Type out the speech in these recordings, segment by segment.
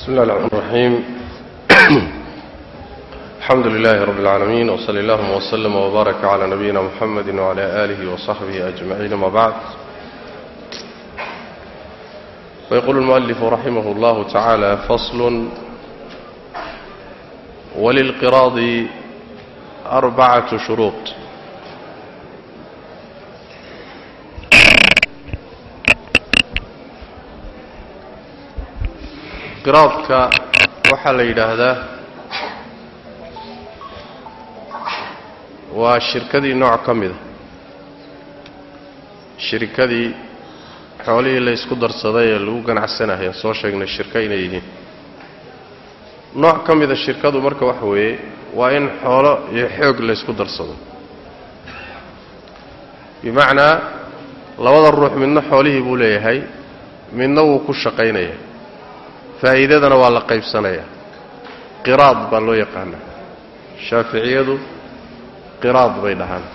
بسم الله الرحمن الرحيم الحمد لله رب العالمين وصلى اللهم وسلم وبارك على نبينا محمد وعلى آله وصحبه أجمعين ما بعد ويقول المؤلف رحمه الله تعالى فصل وللقراض أربعة شروط qiraadka waxaa la yidhaahdaa waa shirkadii nooc ka mida shirkadii xoolihii la ysku darsaday ee lagu ganacsanaya soo sheegnay shirka inay yihiin. Nooc ka mida shirkadu marka waxa weeye waa in xoolo iyo xoog la ysku darsado. Bimacnaa labada ruux midna xoolihii buu leeyahay midna wuu ku shaqaynaya faa'iidadana waa la qaybsanayaa qiraad baa loo yaqaanaa. Shaaficiyadu qiraad bay dhahaan.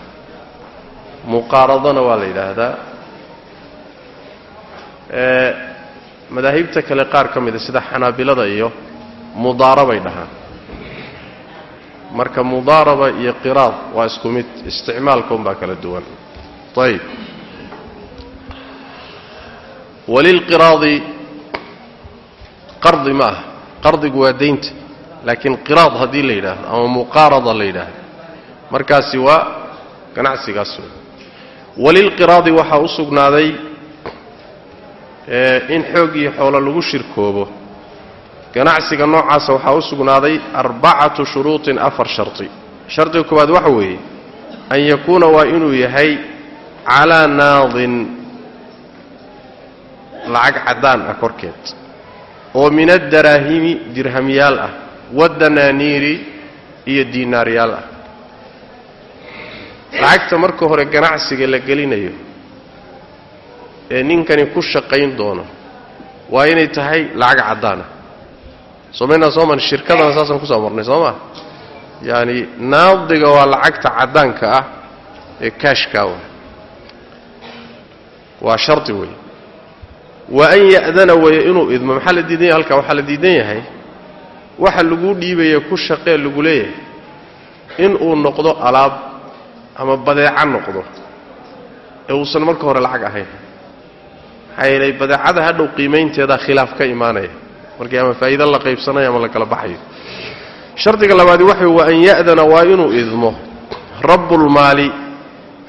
Muqaaradana waa la yidhaahdaa. Madaahibta kale qaar ka mida sida xanaabilada iyo mudaarabay dhahaan. Marka mudaaraba iyo qiraad waa isku mid isticmaalka unbaa kala duwan. Ayb walilqiraadi qardi ma aha. Qardigu waa daynta laakiin qiraad haddii la yidhaahdo ama muqaarada la yidhaahdo. Markaasi waa ganacsigaas. Walilqiraadi waxaa u sugnaaday in xoog iyo xoolo lagu shirkoobo. Ganacsiga noocaasa waxaa u sugnaaday arbacatu shuruuطin afar shardi shardiga koowaad waxa weeye an yakuuna waa inuu yahay calaa naadin lacag caddaan ah korkeed oo min addaraahimi dirhamyaal ah waddanaaniiri iyo diinaaryaal ah. Lacagta marka hore ganacsiga la gelinayo ee ninkani ku shaqayn doono waa inay tahay lacag caddaana. Somaynaa soo man shirkadana saasaan ku soo marnay soo maa yaani naadiga waa lacagta caddaanka ah ee kaashkaa wa waa shardi wey wa an ya'dana weeye inuu idmo maxaa la diidan yahay? Halkaa waxaa la diidan yahay waxa laguu dhiibaya ku shaqee lagu leeyahay. Inuu noqdo alaab ama badeeco noqdo. Ee uusan marka hore lacag ahayn. Maxaa yeelay badeecada hadhow qiimaynteedaa khilaaf ka imaanaya. Markii ama faa'iido la qaybsanayo ama la kala baxayo. Shardiga labaadi waxa wa an ya'dana waa inuu idmo. Rabbulmaali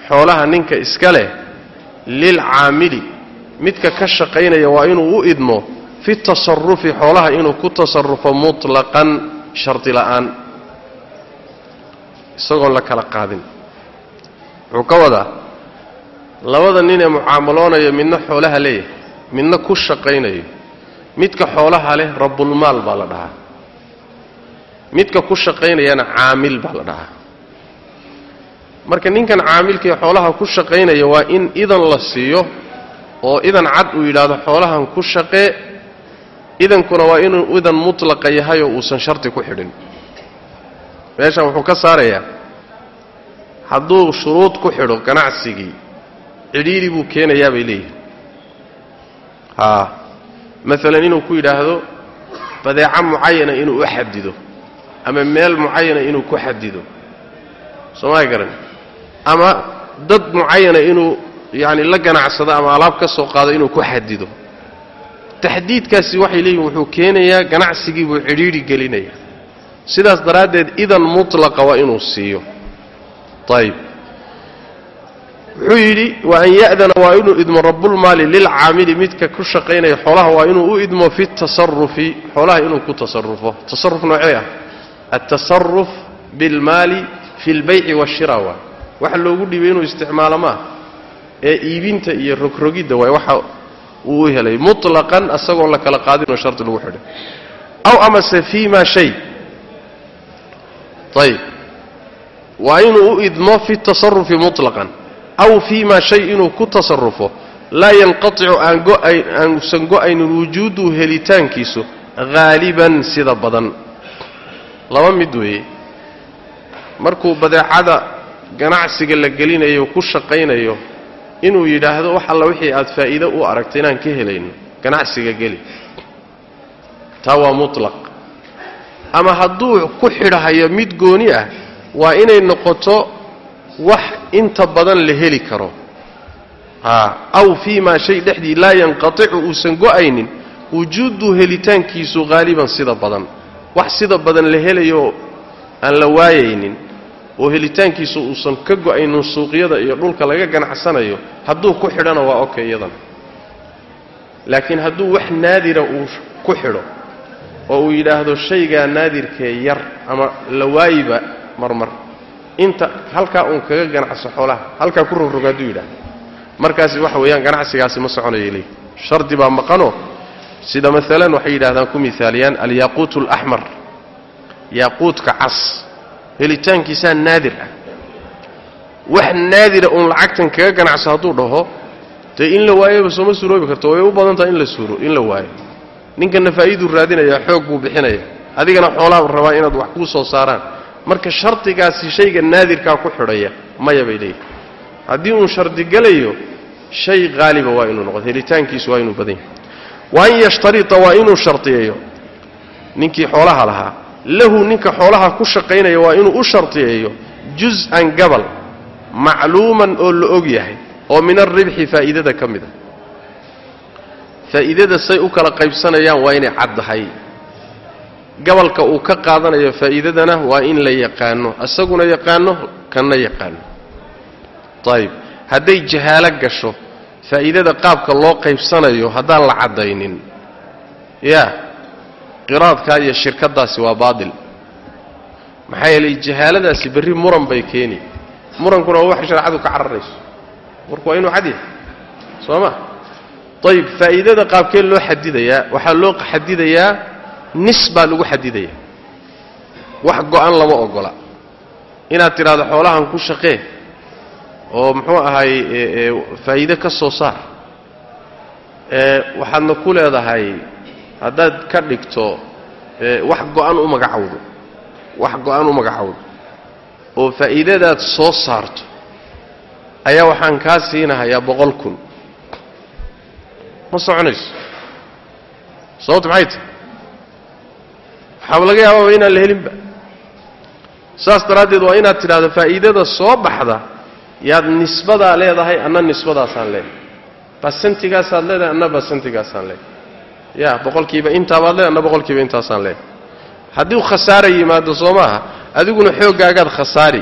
xoolaha ninka iska leh lilcaamili midka ka shaqaynaya waa inuu u idmo fi tasarufi xoolaha inuu ku tasarufo mutlaqan shardi la'aan. Isagoon la kala qaadin. Wuxuu ka wadaa labada nin ee mucaamaloonaya midna xoolaha leeyahay midna ku shaqaynayo midka xoolaha leh rabbulmaal baa la dhahaa. Midka ku shaqaynayana caamil baa la dhahaa. Marka ninkan caamilkaee xoolaha ku shaqaynaya waa in idan la siiyo oo idan cad uu yidhaahdo xoolahan ku shaqee idankuna waa inuu idan mutlaqa yahay oo uusan sharti ku xidhin. Meeshan wuxuu ka saarayaa hadduu shuruud ku xidho ganacsigii cidhiidhi buu keenayaa bay leeyihiin haa maalan inuu ku yidhaahdo badeeco mucayana inuu u xadido ama meel mucayana inuu ku xadido soomaa garan? Ama dad mucayana inuu yacni la ganacsado ama alaab ka soo qaado inuu ku xadido. Taxdiidkaasi waxay leeyihiin wuxuu keenayaa ganacsigii buu cidhiidhi gelinaya sidaas daraaddeed idan mutlaqa waa inuu siiyo. Ayib wuxuu yidhi wa an ya'dana waa inuu idmo rabbulmaali lilcaamili midka ku shaqaynaya xoolaha waa inuu u idmo fi tasarufi xoolaha inuu ku tasarufo tasaruf noocee ah? Altasaruf bilmaali fi lbayci waashira waay waxa loogu dhiibay inuu isticmaalo maaha ee iibinta iyo rogrogidda waay waxa uu helay mutlaqan isagoon la kala qaadinoo shardi lagu xidhay. Aw amase fii ma shay. Ayib. Waa inuu u idmo fi tasarufi mutlaqan. Aw fii ma shay inuu ku tasarufo laa yanqaticu aan go'ayn aanusan go'aynin wujuuduhu helitaankiisu haaliban sida badan. Laba mid weeye. Markuu badeecada ganacsiga la gelinayo ku shaqaynayo inuu yidhaahdo wax alla wixii aad faa'iido u aragta inaan ka helayno ganacsiga geli. Taa waa mutlaq. Ama hadduu ku xidhahayo mid gooni ah waa inay noqoto wax inta badan la heli karo. Aw fii maa shay dhexdii laa yanqaticu uusan go'aynin wujuudu helitaankiisu haaliban sida badan. Wax sida badan la helayo aan la waayaynin oo helitaankiisu uusan ka go'aynin suuqyada iyo dhulka laga ganacsanayo hadduu ku xidhana waa okay iyadana laakiin hadduu wax naadira uu ku xidho oo uu yidhaahdo shaygaa naadirkee yar ama la waayiba marmar inta halkaa uun kaga ganacso xoolaha halkaa ku rogrog hadduu yidhahdo markaasi waxa weeyaan ganacsigaasi ma soconayo leey shardi baa maqanoo sida maalan waxay yidhahdaan ku miaaliyaan alyaquut alaxmar yaaquudka cas helitaankiisaa naadir ah. Wax naadira uun lacagtan kaga ganacso hadduu dhaho dee in la waayoba sooma suuroobi karto way u badan tahay in la suuro in la waayo. Ninkana faa'iiduu raadinayaa xoog buu bixinaya. Adigana xoolaa rabaa inaad wax kuu soo saaraan. Marka shardigaasi shayga naadirkaa ku xidhaya maya bay leeyihi haddii uun shardigelayo shay haaliba waa inuu noqdo helitaankiisu waa inuu badan yahay. Wa an yashtarita waa inuu shardiyeeyo. Ninkii xoolaha lahaa lahu ninka xoolaha ku shaqaynaya waa inuu u shardiyeeyo juz-an gabal macluuman oo la og yahay oo min alribxi faa'iidada ka mid a faa'iidada say u kala qaybsanayaan waa inay caddahay gabalka uu ka qaadanayo faa'iidadana waa in la yaqaano isaguna yaqaano kanna yaqaano. Ayib hadday jahaalo gasho faa'iidada qaabka loo qaybsanayo haddaan la caddaynin. Yaa qiraadkaa iyo shirkaddaasi waa baatil maxaa yeelay jahaaladaasi berri muran bay keeni. Murankuna waa wax shareecadu ka cararayso. Marku waa inuu cad yahay soo ma? Ayib faa'iidada qaabkee loo xadidayaa waxaa loo xadidayaa nis baa lagu xadidayaa wax go'an lama ogola. Inaad tidhaahdo xoolahan ku shaqee oo muxuu ahay faa'iide ka soo saar. Waxaadna ku leedahay haddaad ka dhigto wax go'an u magacowdo wax go'an u magacowdo oo faa'iidadaad soo saarto ayaa waxaan kaa siinahayaa boqol kun. Ma soconayso? Sababta maxay tahy waxaaba laga yaababa inaan la helinba. Saas daraaddeed waa inaad tidhahdo faa'iidada soo baxda yaad nisbadaa leedahay anna nisbadaasaan leedahay. Basantigaasaad leedahay anna basantigaasaan leedahay ya boqolkiiba intaabaad leedahay anna boqolkiiba intaasaan leedahay. Haddii khasaara yimaado soo maaha adiguna xooggaagaad khasaari.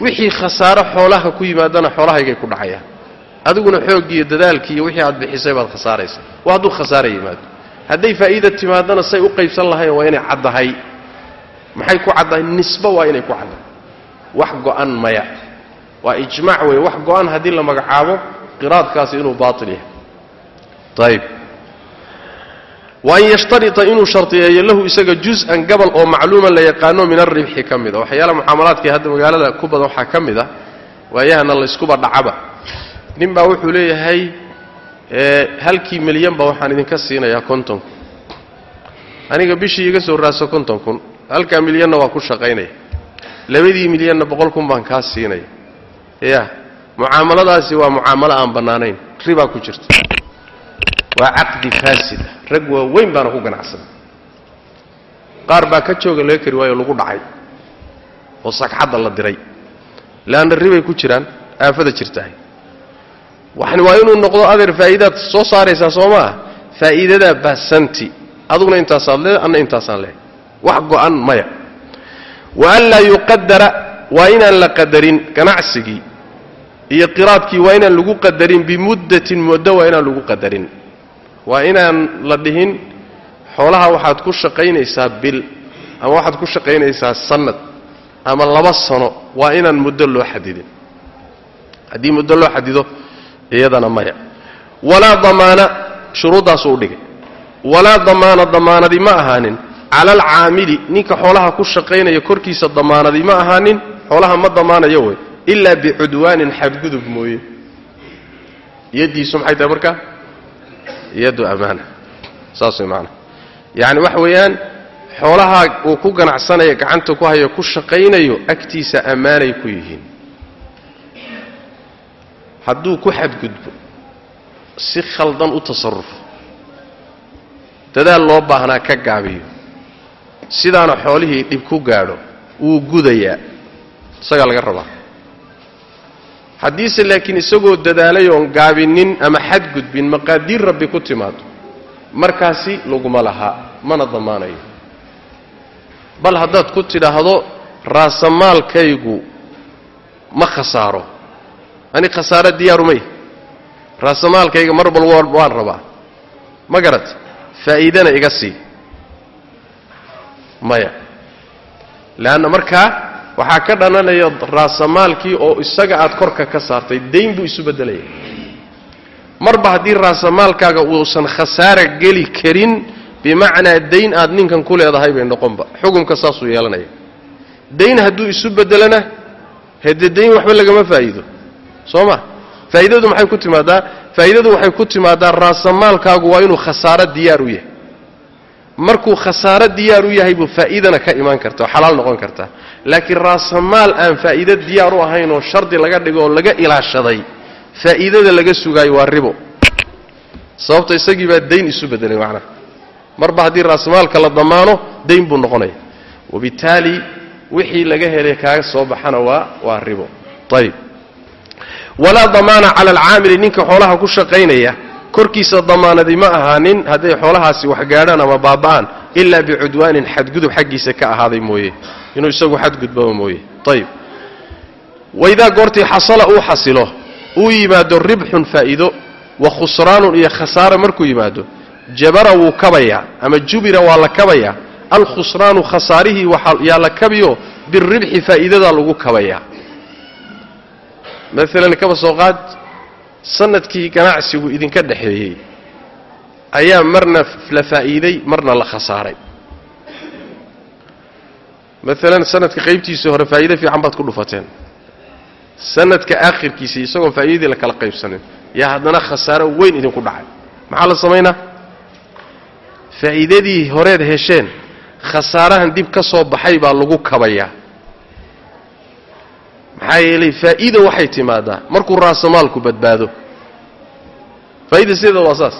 Wixii khasaaro xoolaha ku yimaadana xoolahaygay ku dhacayaan. Adiguna xooggiiyo dadaalkii iyo wixii aad bixisay baad khasaaraysa waa hadduu khasaara yimaado. Hadday faa'iida timaadana say u qaybsan lahayn waa inay caddahay. Maxay ku caddahay? Nisbo waa inay ku caddahay. Wax go'an maya. Waa ijmaac weeye. Wax go'an haddii la magacaabo qiraadkaasi inuu baatil yahay. Ayib wa an yashtarita inuu shardiyeeyo lahu isaga juz-an gabal oo macluuman la yaqaano min alribxi ka mid a waxyaala mucaamalaadkii hadda magaalada ku badan waxaa ka mid a waayahana layskuba dhacaba. Nin baa wuxuu leeyahay halkii milyanba waxaan idinka siinayaa konton kun. Aniga bishii iga soo raadso konton kun halkaa milyanna waa ku shaqaynaya. Labadii milyanna boqol kun baan kaa siinaya. Ya mucaamaladaasi waa mucaamalo aan bannaanayn. Ribaa ku jirta waa caqdi faasida rag waaweyn baana ku ganacsada qaar baa ka jooga laga kari waayo lagu dhacay. Oo sagxadda la diray. Leanna ribay ku jiraan aafada jirtahay. Waxani waa inuu noqdo adeer faa'iidaad soo saaraysaa soo maa faa'iidadaa baasanti aduguna intaasaad leedahay anna intaasaan leehay wax go'an maya. Wa an laa yuqadara waa inaan la qadarin ganacsigii. Iyo qiraadkii waa inaan lagu qadarin bimuddatin muddo waa inaan lagu qadarin waa inaan la dhihin xoolaha waxaad ku shaqaynaysaa bil ama waxaad ku shaqaynaysaa sannad ama laba sano waa inaan muddo loo xadidin. Haddii muddo loo xadido iyadana maya walaa damaana shuruuddaasuu dhigay. Walaa damaana damaanadi ma ahaanin. Cala alcaamili ninka xoolaha ku shaqaynaya korkiisa damaanadi ma ahaanin. Xoolaha ma damaanayo wey ilaa bicudwaanin xadgudub mooye. Yaddiisu maxay tahay markaa yaddu ammaana saas way maanaa yacni waxa weeyaan xoolaha uu ku ganacsanaya gacanta ku hayo ku shaqaynayo agtiisa ammaanay ku yihiin. Hadduu ku xadgudbo si khaldan u tasarrufo. Dadaal loo baahnaa ka gaabiyo. Sidaana xoolihii dhib ku gaadho wuu gudayaa. Isagaa laga rabaa haddiise laakiin isagoo dadaalay oon gaabinin ama xadgudbin maqaadiir rabbi ku timaado markaasi laguma lahaa mana damaanayo. Bal haddaad ku tidhaahdo raasamaalkaygu ma khasaaro. Ani khasaaro diyaarumay raasamaalkayga mar bal waan rabaa. Ma garat faa'iidana iga sii. Maya. Leanna markaa waxaa ka dhananaya raasamaalkii oo isaga aad korka ka saartay dayn buu isu beddelaya. Marba haddii raasamaalkaaga uusan khasaara geli karin bimacnaa dayn aad ninkan ku leedahay bay noqonba xukumka saasuu yeelanaya. Dayn hadduu isu beddelana hede dayn waxba lagama faa'iido. Soo ma? Faa'iidadu maxay ku timaadaa? Faa'iidadu waxay ku timaadaa raasamaalkaagu waa inuu khasaaro diyaar u yahay. Markuu khasaaro diyaar u yahay buu faa'iidana ka imaan karta oo xalaal noqon kartaa laakiin raasamaal aan faa'iido diyaar u ahayn oo shardi laga dhigo oo laga ilaashaday faa'iidada laga sugaayo waa ribo. Sababta isagii baa dayn isu beddelay macnaha marba haddii raasamaalka la damaano dayn buu noqonaya. Wabittaali wixii laga helay kaaga soo baxana waa waa ribo. Ayib walaa damaana cala alcaamili ninka xoolaha ku shaqaynaya korkiisa damaanadi ma ahaanin hadday xoolahaasi wax gaadhaan ama baaba'aan ilaa bicudwaanin xadgudub xaggiisa ka ahaaday mooye inuu isagu xadgudbaba mooye ayib waidaa goortii xasala uu xasilo uu yimaado ribxun faa'iido wa khusraanun iyo khasaara markuu yimaado jabara wuu kabayaa ama jubira waa la kabayaa alkhusraanu khasaarihii yaa la kabiyo biribxi faa'iidadaa lagu kabayaa maalan kaba soo qaad sannadkii ganacsigu idinka dhexeeyey ayaa marna la faa'iiday marna la khasaaray. Maalan sanadka qaybtiisii hore faa'iide fiican baad ku dhufateen. Sanadka aakhirkiisii isagoon faa'iidadii la kala qaybsanin yaa haddana khasaaro weyn idinku dhacay. Maxaa la samaynaa faa'iidadii horeed hesheen khasaarahan dib ka soo baxay baa lagu kabayaa. Maxaa yeelay faa'iida waxay timaadaa markuu raasamaalku badbaado. Faa'ida sideeda waa saas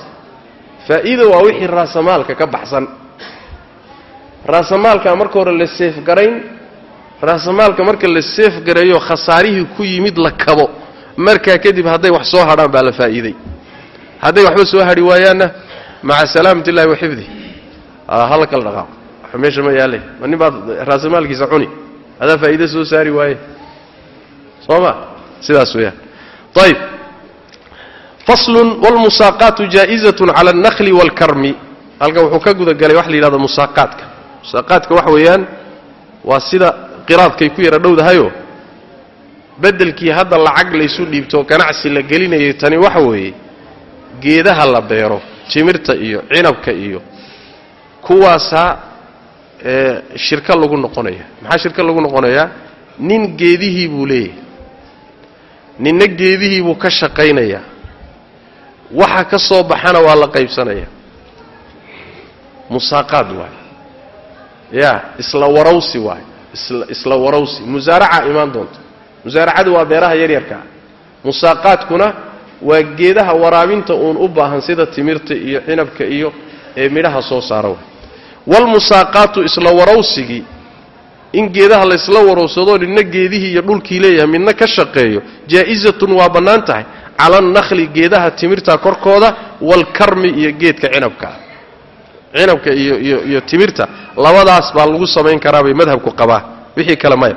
faa'iida waa wixii raasamaalka ka baxsan. Raasamaalkaa marka hore la seefgarayn raasamaalka marka la seefgareeyo khasaarihii ku yimid la kabo. Markaa kadib hadday wax soo hadhaan baa la faa'iiday. Hadday waxba soo hadhi waayaanna maca salaamat illahi wa xifdi hala kala dhaqaaqo wax meesha ma yaallay ma nin baad raasamaalkiisa cuni. Adaa faa'iide soo saari waaye. Soo ma? Sidaas weeyaan. Ayib faslun wlmusaaqaatu jaa'izatun cala alnakli waalkarmi halkan wuxuu ka guda galay waxa la yidhahdo musaaqaadka. Musaaqaadka waxa weeyaan waa sida qiraadkay ku yara dhowdahayoo beddelkii hadda lacag laysu dhiibto ganacsi la gelinayay tani waxa weeye geedaha la beero jimirta iyo cinabka iyo kuwaasaa shirka lagu noqonaya. Maxaa shirka lagu noqonayaa nin geedihii buu leeyahay. Ninna geedihii buu ka shaqaynayaa waxa ka soo baxana waa la qaybsanaya. Musaaqaad waay. Ya isla warawsi waay. Isla warawsi musaaraca imaan doonta musaaracadu waa beeraha yaryarkaa musaaqaadkuna waa geedaha waraabinta uun u baahan sida timirta iyo cinabka iyo ee midhaha soo saara way walmusaaqaatu isla warawsigii in geedaha laysla warowsadoo midna geedihii iyo dhulkii leeyahay midna ka shaqeeyo jaa'izatun waa bannaan tahay cala annakli geedaha timirta korkooda waalkarmi iyo geedka cinabkaa cinabka iyo iyo iyo timirta labadaas baa lagu samayn karaa bay madhabku qabaa. Wixii kale maya.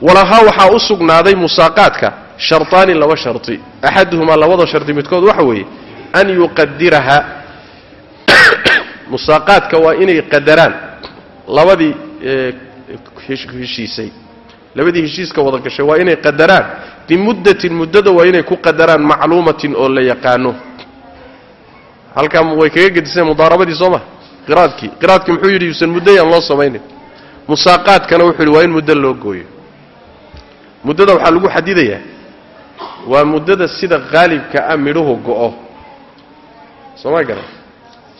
Walahaa waxaa u sugnaaday musaaqaadka shartaani laba sharti. Axaduhumaa labada shardi midkood waxa weeye an yuqadiraha musaaqaadka waa inay qadaraan labadii heshiisay. Labadii heshiiska wada gashay waa inay qadaraan bimuddatin muddada waa inay ku qadaraan macluumatin oo la yaqaano. Halkaa way kaga gediseen mudaarabadii soo ma? Qiraadkii. Qiraadkii muxuu yidhi yuusan muddayaan loo samaynin. Musaaqaadkana wuxuu yidhi waa in muddo loo gooyo. Muddada waxaa lagu xadidayaa waa muddada sida qaalibka ah midhuhu go'o. Sooma garan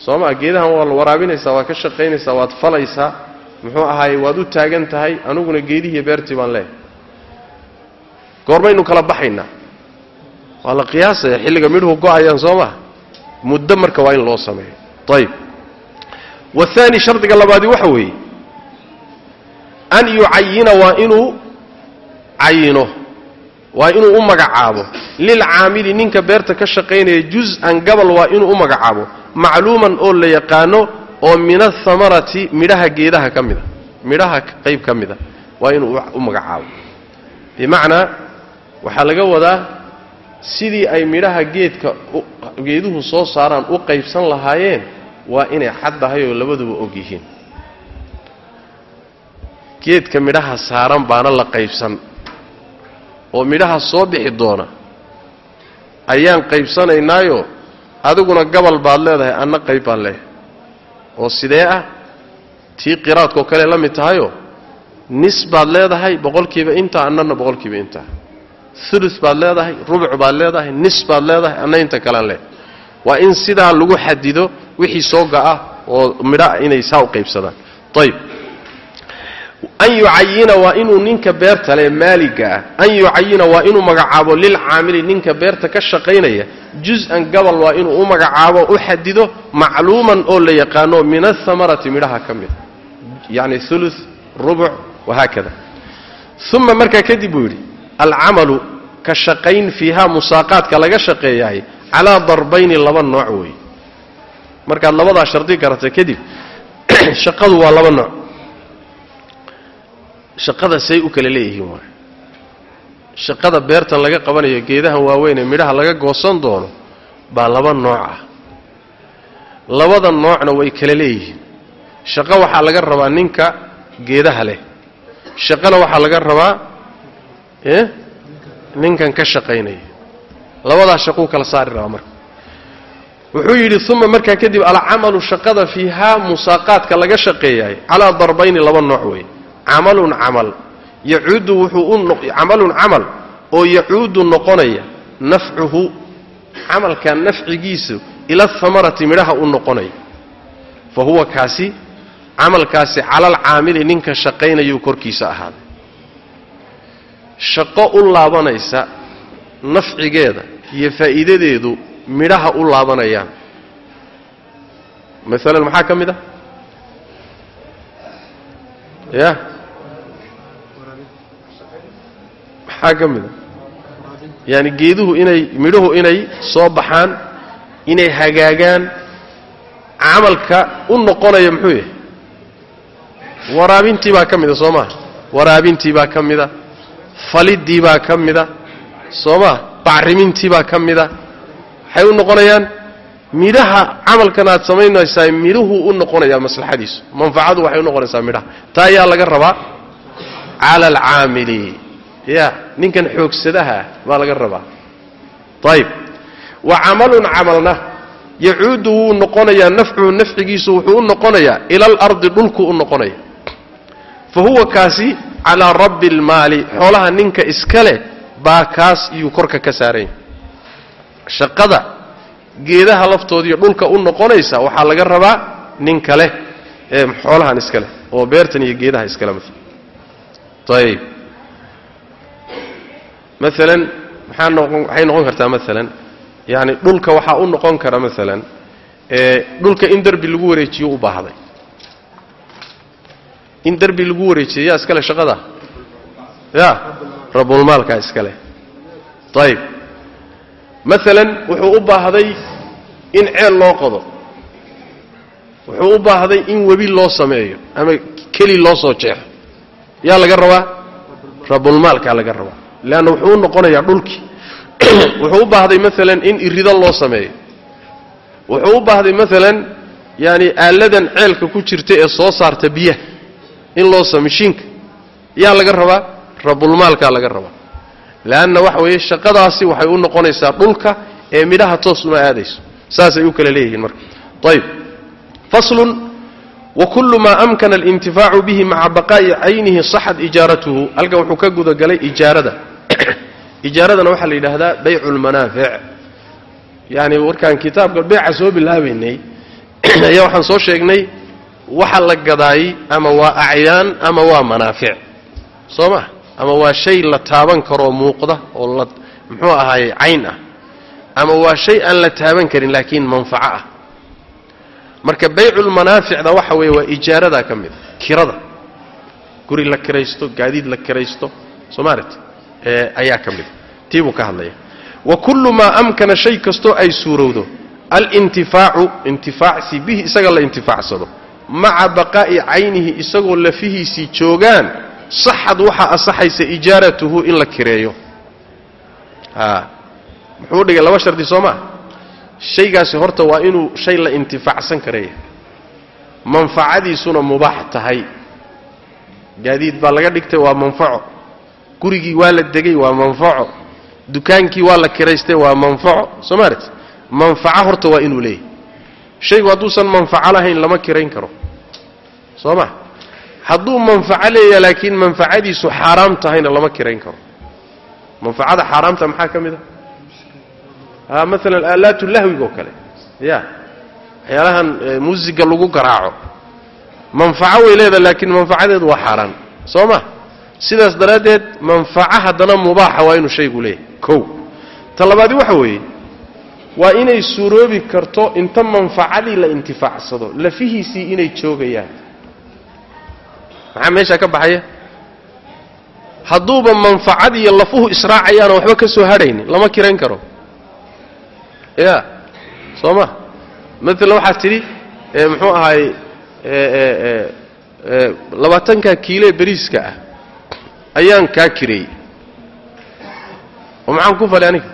sooma geedahan waa la waraabinaysaa waad ka shaqaynaysaa waad falaysaa. Muxuu ahaaye waad u taagan tahay aniguna geedihiiyo beertii baan leehay goormaynu kala baxaynaa waa la qiyaasaya xilliga midhuhu go'ayaan soo maha muddo marka waa in loo sameeyo. Ayib wahaani shardiga labaadi waxa weeye an yucayina waa inuu cayino waa inuu u magacaabo. Lilcaamili ninka beerta ka shaqaynaya juz-an gabal waa inuu u magacaabo. Macluuman oo la yaqaano oo min athamarati midhaha geedaha ka mida midhaha qayb ka mida waa inuu u magacaabo. Bimacnaa waxaa laga wadaa sidii ay midhaha geedka geeduhu soo saaraan u qaybsan lahaayeen waa inay xaddahay oo labaduba og yihiin. Geedka midhaha saaran baana la qaybsan. Oo midhaha soo bixi doona ayaan qaybsanaynaayo adiguna gabal baad leedahay anna qayb baan leeyahay. Oo sidee ah? Tii qiraadkao kale la mid tahayoo nis baad leedahay boqolkiiba intaa annana boqolkiiba intaa ulu baad leedahay rubuc baad leedahay nis baad leedahay anna inta kalean leedahay waa in sidaa lagu xadido wixii soo ga-a oo midhaa inay saa u qaybsadaan. Ayb an yucayina waa inuu ninka beerta le maaliga ah an yucayina waa inuu magacaabo lilcaamili ninka beerta ka shaqaynaya. Juz-an gabal waa inuu u magacaabo u xadido macluuman oo la yaqaano min athamarati midhaha ka mida yani ulu rubuc wahaakada uma markaa kadib buu yidhi alcamalu ka shaqayn fiiha musaaqaadka laga shaqeeyahay calaa darbayni laba nooc weeye markaad labadaa shardi garatay kadib shaqadu waa laba nooc. Shaqada say u kala leeyihiin waay. Shaqada beertan laga qabanayo geedahan waaweyn midhaha laga goosan doono baa laba nooc ah. Labada noocna way kala leeyihiin. Shaqo waxaa laga rabaa ninka geedaha leh. Shaqana waxaa laga rabaa e ninkan ka shaqaynaya labadaa shaquu kala saari rabaa marka. Wuxuu yidhi uma markaa kadib alcamalu shaqada fiihaa musaaqaadka laga shaqeeyahay calaa darbayni laba nooc weeye. Camalun camal. Yacuudu wuxuu u camalun camal oo yacuudu noqonaya nafcuhu camalka nafcigiisu ila ahamarati midhaha u noqonaya. Fa huwa kaasi camalkaasi calalcaamili ninka shaqaynayuu korkiisa ahaaday shaqo u laabanaysa nafcigeeda iyo faa'iidadeedu midhaha u laabanayaan. Maalan maxaa ka mid ah? Ya? Maxaa ka mid a yaani geeduhu inay midhuhu inay soo baxaan inay hagaagaan camalka u noqonaya muxuu yahay? Waraabintii baa ka mida soo maa waraabintii baa ka mida faliddii baa ka mida soo maa bacrimintii baa ka mida. Waxay u noqonayaan midhaha camalkan aad samaynaysaa midhuhu u noqonayaa maslaxadiisu. Manfacadu waxay u noqonaysaa midhaha. Taa ayaa laga rabaa cala alcaamili. Ya ninkan xoogsadaha baa laga rabaa. Ayib wa camalun camalna yacuudu wuu noqonayaa nafcuhu nafcigiisu wuxuu u noqonayaa ila alardi dhulku u noqonaya fa huwa kaasi calaa rabbi almaali. Xoolaha ninka iska leh baa kaas iyuu korka ka saaranya shaqada geedaha laftoodiiyo dhulka u noqonaysa waxaa laga rabaa ninka leh ee xoolahan iska leh oo beertan iyo geedaha iskale maala ayib maalan maxaa noqon waxay noqon kartaa maalan yaani dhulka waxaa u noqon kara maalan ee dhulka in derbi lagu wareejiyo u baahday in derbi lagu wareejiyo yaa iskale shaqada? Ya rabulmaalkaa iskale ayib maalan wuxuu u baahday in ceel loo qodo. Wuxuu u baahday in webi loo sameeyo ama keli loo soo jeexo yaa laga rabaa? Rabulmaalkaa laga rabaa. Leanna wuxuu u noqonayaa dhulkii wuxuu u baahday maalan in irido loo sameeyo. Wuxuu u baahday maalan yaani aaladan ceelka ku jirta ee soo saarta biyaha in loo sa mashiinka yaa laga rabaa? Rabulmaalkaa laga rabaa. Leanna waxa weeye shaqadaasi waxay u noqonaysaa dhulka ee midhaha toos uma aadayso. Saasay u kala leeyihiin marka. Ayib faslun wakulu maa amkana alintifaacu bihi maca baqaa'i caynihi saxat ijaaratuhu. Halkan wuxuu ka gudagalay ijaarada. Ijaaradana waxaa la yidhaahdaa baycu lmanaafic yani warkaan kitaabka beeca soo bilaabaynay. Ayaa waxaan soo sheegnay waxa la gadaayey ama waa acyaan ama waa manaafic. Soo ma ama waa shay la taaban karoo muuqda oo la muxuu ahaaye cayn ah. Ama waa shay aan la taaban karin laakiin manfaco ah. Marka bayculmanaaficda waxa weeye waa ijaaradaa ka mid a kirada. Guri la kiraysto gaadiid la kiraysto soo maaragti ee ayaa ka mid. A tii buu ka hadlaya. Wa kullu maa amkana shay kastoo ay suurowdo. Alintifaacu intifaacsi bihi isaga la intifaacsado maca baqaa'i caynihi isagoo lafihiisii joogaan saxad waxaa asaxaysa ijaaratuhu in la kireeyo. Muxuu dhigay laba shardi soo maa shaygaasi horta waa inuu shay la intifaacsan karaya. Manfacadiisuna mubaax tahay. Gaadiid baa laga dhigtay waa manfaco gurigii waa la degay waa manfaco dukaankii waa la kiraystay waa manfaco soo maarati manfaco horta waa inuu leeyahy shaygu hadduusan manfaco lahayn lama kirayn karo soo ma hadduu manfaco leeyaha laakiin manfacadiisu xaaraam tahayna lama kirayn karo. Manfacada xaaraamta maxaa ka mid a maalan aalaatu lahwiga oo kale. Ya waxyaalahan muusiga lagu garaaco. Manfaco way leedaha laakiin manfacadeedu waa xaaraan. Soo ma sidaas daraaddeed manfaco haddana mubaaxa waa inuu shaygu leeyahay. Kow. Ta labaadi waxa weeye waa inay suuroobi karto inta manfacadii la intifaacsado lafihiisii inay joogayaan maxaa meeshaa ka baxaya? Hadduuba manfacadiiyo lafuhu israacayaanoo waxba ka soo hadhaynin lama kirayn karo. Ya soo ma? Maalan waxaad tidhi muxuu ahaay labaatanka kiilee beriiska ah ayaan kaa kireeyey oo maxaan ku falay aniga?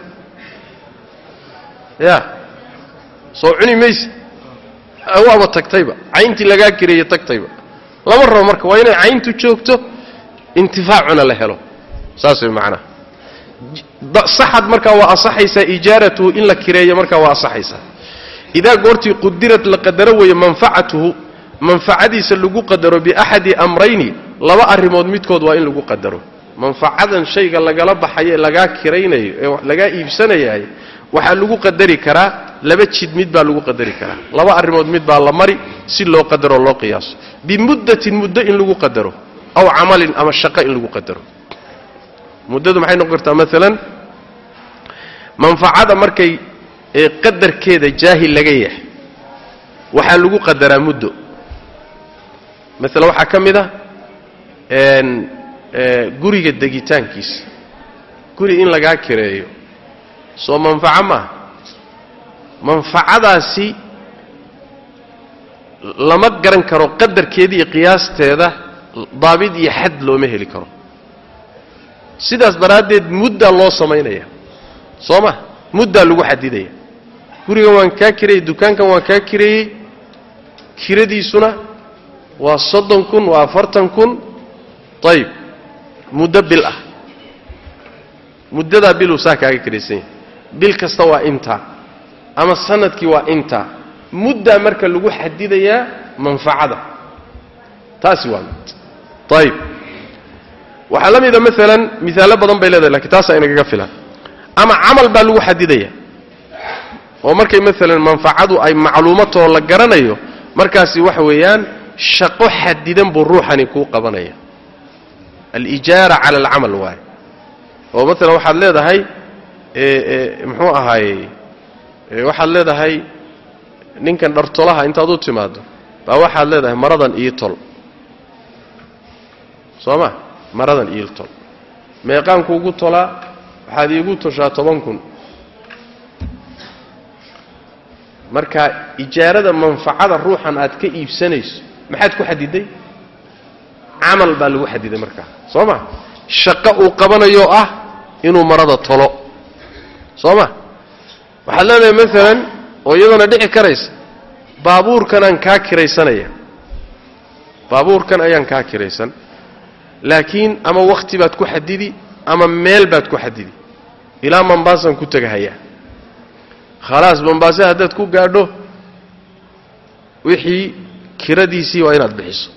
Ya soo cuni mayse. Waaba tagtayba cayntii lagaa kireeye tagtayba lama rabo marka waa inay cayntu joogto intifaacuna la helo. Saas way macnaha saxad markaa waa asaxaysaa ijaaratuhu in la kireeyo markaa waa asaxaysaa. Idaa goortii qudirad la qadaro weeye manfacatuhu manfacadiisa lagu qadaro biaxadi amrayni laba arrimood midkood waa in lagu qadaro. Manfacadan shayga lagala baxayo lagaa kiraynayo ee lagaa iibsanayahay waxaa lagu qadari karaa laba jid mid baa lagu qadari karaa laba arrimood mid baa la mari si loo qadaroo loo qiyaaso bimuddatin muddo in lagu qadaro aw camalin ama shaqo in lagu qadaro. Muddadu maxay noqon kartaa? Maalan manfacada markay ee qadarkeeda jaahil laga yahay waxaa lagu qadaraa muddo. Maalan waxaa ka mid a guriga degitaankiisa. Guri in lagaa kireeyo soo manfaco maaha manfacadaasi lama garan karo qadarkeeda iyo qiyaasteeda daabid iyo xad looma heli karo. Sidaas daraaddeed muddaa loo samaynaya. Soo ma? Muddaa lagu xadidaya. Gurigan waan kaa kireeyey dukaankan waan kaa kireeyey kiradiisuna waa soddon kun waa afartan kun. Ayib muddo bil ah. Muddadaa biluu saa kaaga kiraysan yahay bil kasta waa intaa ama sannadkii waa intaa muddaa marka lagu xadidayaa manfacada taasi waa mid. Ayib waxaa la mida maalan miaalo badan bay leedahay lakiin taasaa inagaga filan. Ama camal baa lagu xadidaya. Oo markay maalan manfacadu ay macluumatoo la garanayo markaasi waxa weeyaan shaqo xadidan buu ruuxani kuu qabanaya. Alijaara cala alcamal waaye. Oo maalan waxaad leedahay muxuu ahaayey waxaad leedahay ninkan dhartolaha intaad u timaado baa waxaad leedahay maradan ii tol. Soo ma? Maradan ii tol. Meeqaan kuugu tolaa waxaad iigu toshaa toban kun. Marka ijaarada manfacada ruuxan aad ka iibsanayso maxaad ku xadiday camal baa lagu xadiday markaa soo ma? Shaqo uu qabanayoo ah inuu marada tolo soo ma waxaad leedahay maalan oo iyadana dhici karaysa baabuurkanaan kaa kiraysanaya baabuurkan ayaan kaa kiraysan. Laakiin ama wakhti baad ku xadidi ama meel baad ku xadidi ilaa mambaasaan ku tegahayaa khalaas mambaase haddaad ku gaadho wixii kiradiisii waa inaad bixiso.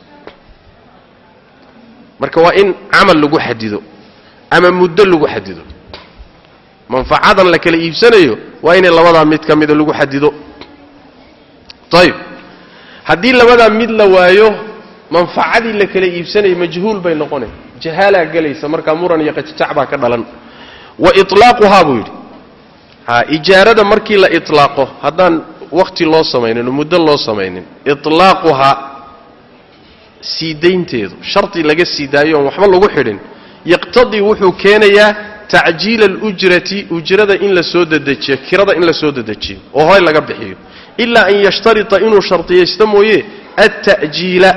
Marka waa in camal lagu xadido ama muddo lagu xadido manfacadan la kala iibsanayo waa inay labadaa mid ka mida lagu xadido. Ayib haddii labadaa mid la waayo manfacadii la kala iibsanaya majhuul bay noqonay jahaalaa gelaysa markaa muran iyo qajajac baa ka dhalan. Wa ilaaquhaa buu yidhi. Ijaarada markii la ilaaqo haddaan wakhti loo samaynin oo muddo loo samaynin itlaaquhaa sii daynteedu shardi laga sii daayo oon waxba lagu xidhin yaqtadii wuxuu keenayaa tacjiila alujrati ujrada in la soo dedejiyo kirada in la soo dedejiyo oo horay laga bixiyo. Ilaa an yashtarita inuu shardiyaysto mooye alta'jiila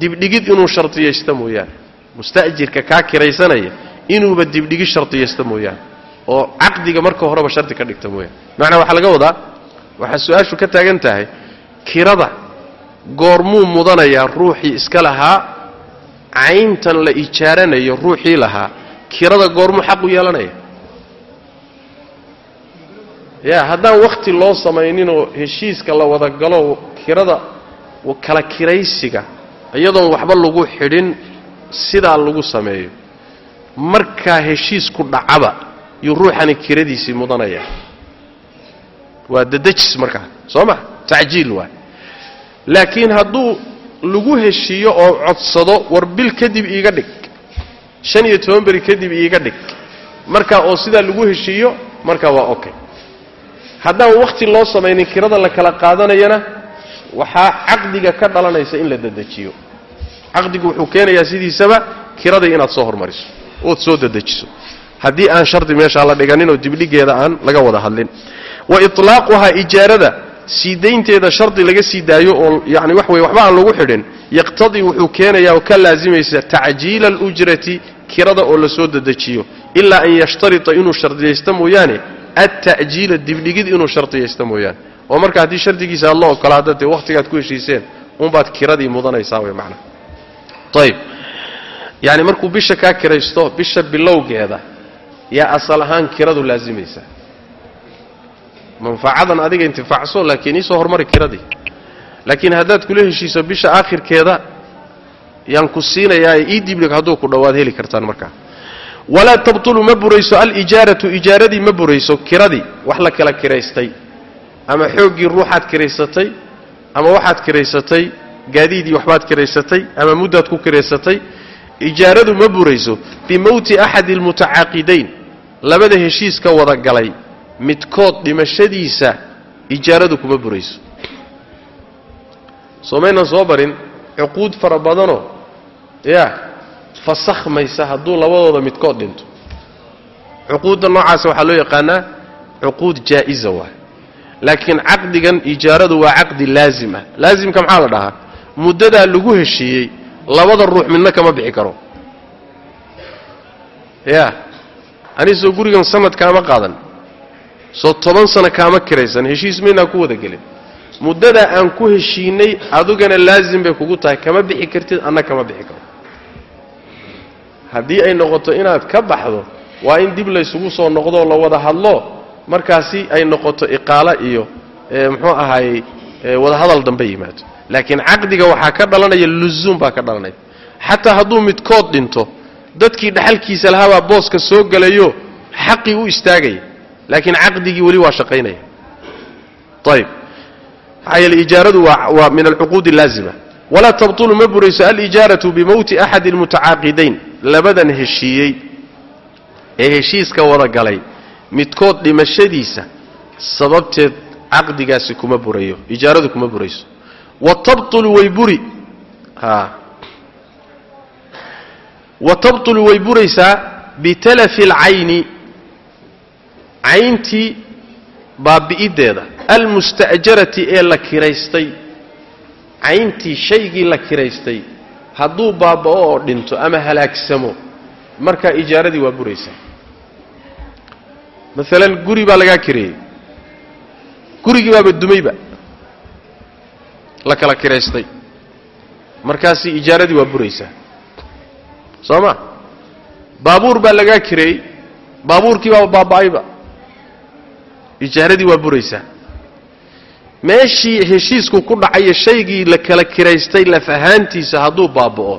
dibdhigid inuu shardiyaysto mooyaane musta'jirka kaa kiraysanaya inuuba dibdhigid shardiyaysto mooyaane oo caqdiga marka horeba shardi ka dhigta mooyaane macnaa waxaa laga wadaa waxaa su'aashu ka taagan tahay kirada goormuu mudanayaa ruuxii iska lahaa cayntan la ijaaranayo ruuxii lahaa kirada goormuu xaq u yeelanaya. Ya haddaan wakhti loo samayninoo heshiiska la wada galo kirada kala kiraysiga iyadoon waxba lagu xidhin sidaa lagu sameeyo. Markaa heshiisku dhacaba yuu ruuxani kiradiisii mudanaya. Waa dadejis markaa soo ma? Tacjiil waay laakiin hadduu lagu heshiiyo oo codsado war bil kadib iiga dhig shan iyo toban beri kadib iiga dhig. Markaa oo sidaa lagu heshiiyo markaa waa okay haddaan wakhti loo samaynin kirada la kala qaadanayana waxaa caqdiga ka dhalanaysa in la dedejiyo caqdigu wuxuu keenayaa sidiisaba kiradii inaad soo hormariso ood soo dedejiso haddii aan shardi meeshaa la dhiganin oo dibdhigeeda aan laga wada hadlin. Wa itlaaquhaa ijaarada sii daynteeda shardi laga sii daayo oo yani wax weye waxba aan lagu xidhin yaqtadii wuxuu keenayaa oo ka laasimaysa tacjiila alujrati kirada oo la soo dedejiyo ilaa an yashtarita inuu shardiyaysto mooyaane alta'jiila dibdhigid inuu shardiyaysto mooyaane. Oo marka haddii shardigiisa aad la ogolaada dee wakhtigaad ku heshiiseen unbaad kiradii mudanaysaa wey macnaha ayib yani markuu bisha kaa kiraysto bisha bilowgeeda yaa asal ahaan kiradu laasimaysaa manfacadan adiga intifaacso laakiin iisoo hormari kiradii laakiin haddaad kula heshiiso bisha aakhirkeeda yaan ku siinayaa ii dibdhig hadduu ku dhowaad heli kartaan markaa. Walaa tabtulu ma burayso alijaaratu ijaaradii ma burayso kiradii wax la kala kiraystay ama xooggii ruuxaad kiraysatay ama waxaad kiraysatay gaadiidii waxbaad kiraysatay ama muddaad ku kiraysatay ijaaradu ma burayso. Bimowti axadi almutacaaqidayn labada heshiiska wada galay midkood dhimashadiisa ijaaradu kuma burayso. Soo maynan soo barin cuquud fara badanoo yaa fasakhmaysa hadduu labadooda midkood dhinto. Cuquudda noocaasa waxaa loo yaqaanaa cuquud jaa'iza waay laakiin caqdigan ijaaradu waa caqdi laazim ah laasimka maxaa la dhahaa? Muddadaa lagu heshiiyey labada ruux midna kama bixi karo. Ya anisoo gurigan sanad kaama qaadan soo toban sano kaama kiraysan heshiis maynaa ku wada gelin. Muddadaa aan ku heshiinay adigana laazim bay kugu tahay kama bixi kartid anna kama bixi karo haddii ay noqoto inaad ka baxdo waa in dib laysugu soo noqdoo la wada hadlo markaasi ay noqoto iqaalo iyo muxuu ahaayey wadahadal dambe yimaado. Laakiin caqdiga waxaa ka dhalanaya luzuum baa ka dhalanaya. Xataa hadduu midkood dhinto dadkii dhaxalkiisa lahaabaa booska soo gelayo xaqii u istaagaya laakiin caqdigii weli waa shaqaynaya. Ayb maxaa yeele ijaaradu waa min alcuquud laazima walaa tabtulu ma burayso alijaaratu bimowti axadi almutacaaqidayn. Labadan heshiiyey. Ee heshiiska wada galay midkood dhimashadiisa sababteed caqdigaasi kuma burayo ijaaradu kuma burayso. Wa tabtulu way buri. Wa tabtulu way buraysaa bitalafi alcayni cayntii baabi'iddeeda almusta'jarati ee la kiraystay cayntii shaygii la kiraystay hadduu baaba'o oo dhinto ama halaagsamo markaa ijaaradii waa buraysaa. Maalan guri baa lagaa kireeyey gurigii baaba dumayba la kala kiraystay. Markaasi ijaaradii waa buraysaa. Soo ma? Baabuur baa lagaa kireeyey baabuurkii baaba baaba'ayba ijaaradii waa buraysaa meeshii heshiisku ku dhacayo shaygii la kala kiraystay laf ahaantiisa hadduu baaba'o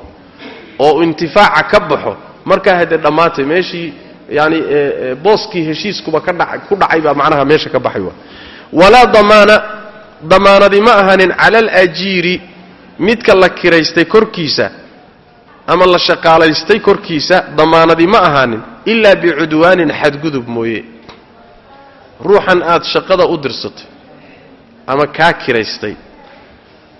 oo intifaaca ka baxo markaa haddee dhammaatay meeshii yaani booskii heshiiskuba ka dha ku dhacay baa macnaha meesha ka baxay walaa damaana damaanadi ma ahanin cala alajiiri midka la kiraystay korkiisa ama la shaqaalaystay korkiisa damaanadi ma ahaanin ilaa bicudwaanin xadgudub mooye ruuxan aad shaqada u dirsatay ama kaa kiraystay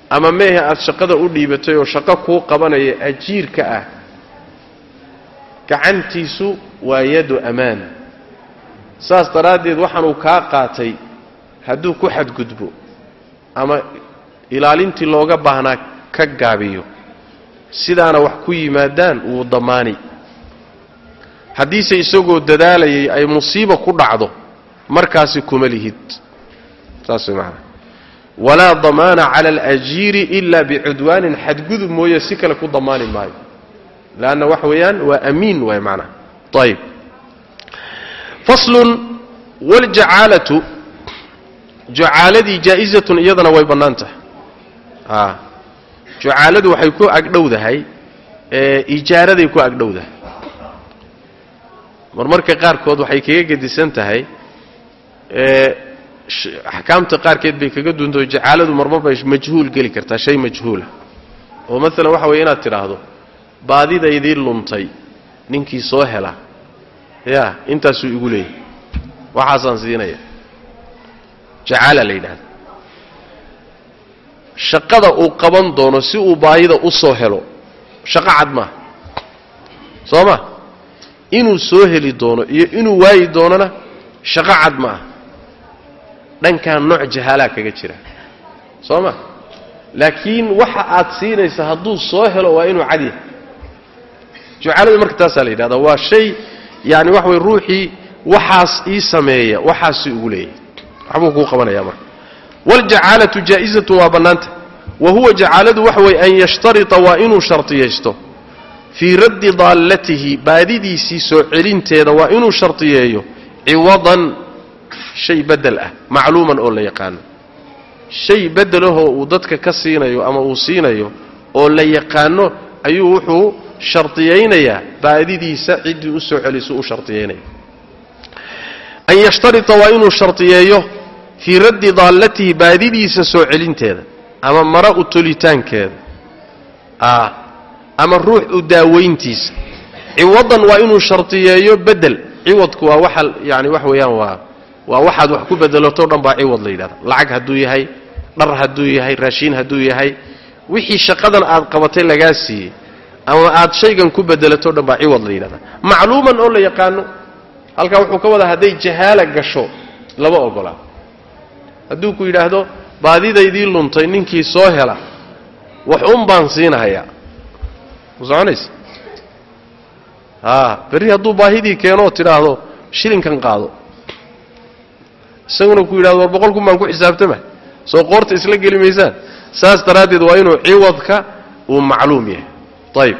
ama meehe aad shaqada u dhiibatay oo shaqo kuu qabanaya ajiirka ah gacantiisu waa yadu amaan. Saas daraaddeed waxaanuu kaa qaatay hadduu ku xadgudbo ama ilaalintii looga baahnaa ka gaabiyo sidaana wax ku yimaadaan wuu damaani. Haddiise isagoo dadaalayay ay musiiba ku dhacdo markaasi kuma lihid. Saas way macana walaa damaana cala alajiiri ila bicudwaanin xadgudub mooye si kale ku damaani maayo. Leanna waxa weeyaan waa amiin waay macnaha ayib faslun waljacaalatu jacaaladii jaa'izatun iyadana way bannaan tahay. A jacaaladu waxay ku agdhowdahay ijaaraday ku agdhowdahay marmarka qaarkood waxay kaga gedisan tahay axkaamta qaarkeed bay kaga duuntao jacaaladu marmar bay majhuul geli kartaa shay majhuula oo maalan waxa weeye inaad tidhaahdo baadidaydii luntay ninkii soo hela. Ya intaasuu igu leeyahy waxaasaan siinaya jacaala la yidhahda shaqada uu qaban doono si uu baahida u soo helo shaqo cad maaha soo ma? Inuu soo heli doono iyo inuu waayi doonona shaqo cad ma dhankan nooc jahaalaa kaga jira. Soo ma laakiin waxa aad siinaysa hadduu soo helo waa inuu cad yahay. Jucaaladu marka taasaa la yidhahdaa waa shay yaani waxa way ruuxii waxaas ii sameeya waxaasi ugu leeyahay. Waxbuu kuu qabanaya marka. Waljacaalatu jaa'izatun waa bannaanta. Wa huwa jacaaladu waxa weeye an yashtarita waa inuu shartiyaysto. Fii raddi daallatihi baadidiisii soo celinteeda waa inuu shartiyeeyo ciwadan shay bedel ah macluuman oo la yaqaano shay bedelahoo uu dadka ka siinayo ama uu siinayo oo la yaqaano ayuu wuxuu shardiyaynayaa baadidiisa ciddii u soo celisu u shardiyaynaya an yashtarita waa inuu shardiyeeyo fii raddi daallatihi baadidiisa soo celinteeda ama mara u tolitaankeeda ama ruux u daawayntiisa ciwadan waa inuu shardiyeeyo bedel ciwadku waa waxa yani wax weeyaan waa waa waxaad wax ku bedelato dhan baa ciwad la yidhahda lacag hadduu yahay dhar hadduu yahay raashiin hadduu yahay wixii shaqadan aad qabatay lagaa siiyey ama aad shaygan ku bedelato dhan baa ciwad la yidhahda macluuman oo la yaqaano halkaa wuxuu ka wadaa hadday jahaala gasho lama ogolaa hadduu ku yidhaahdo baadidaydii luntay ninkii soo hela wax un baan siinahayaa ma soconaysa? A berri hadduu baahidii keenoo tidhaahdo shilinkan qaado isaguna ku yidhahdo war boqol kun baan ku xisaabtama. Soo qoorta isla geli maysaan. Saas daraaddeed waa inuu ciwadka uu macluum yahay. Ayib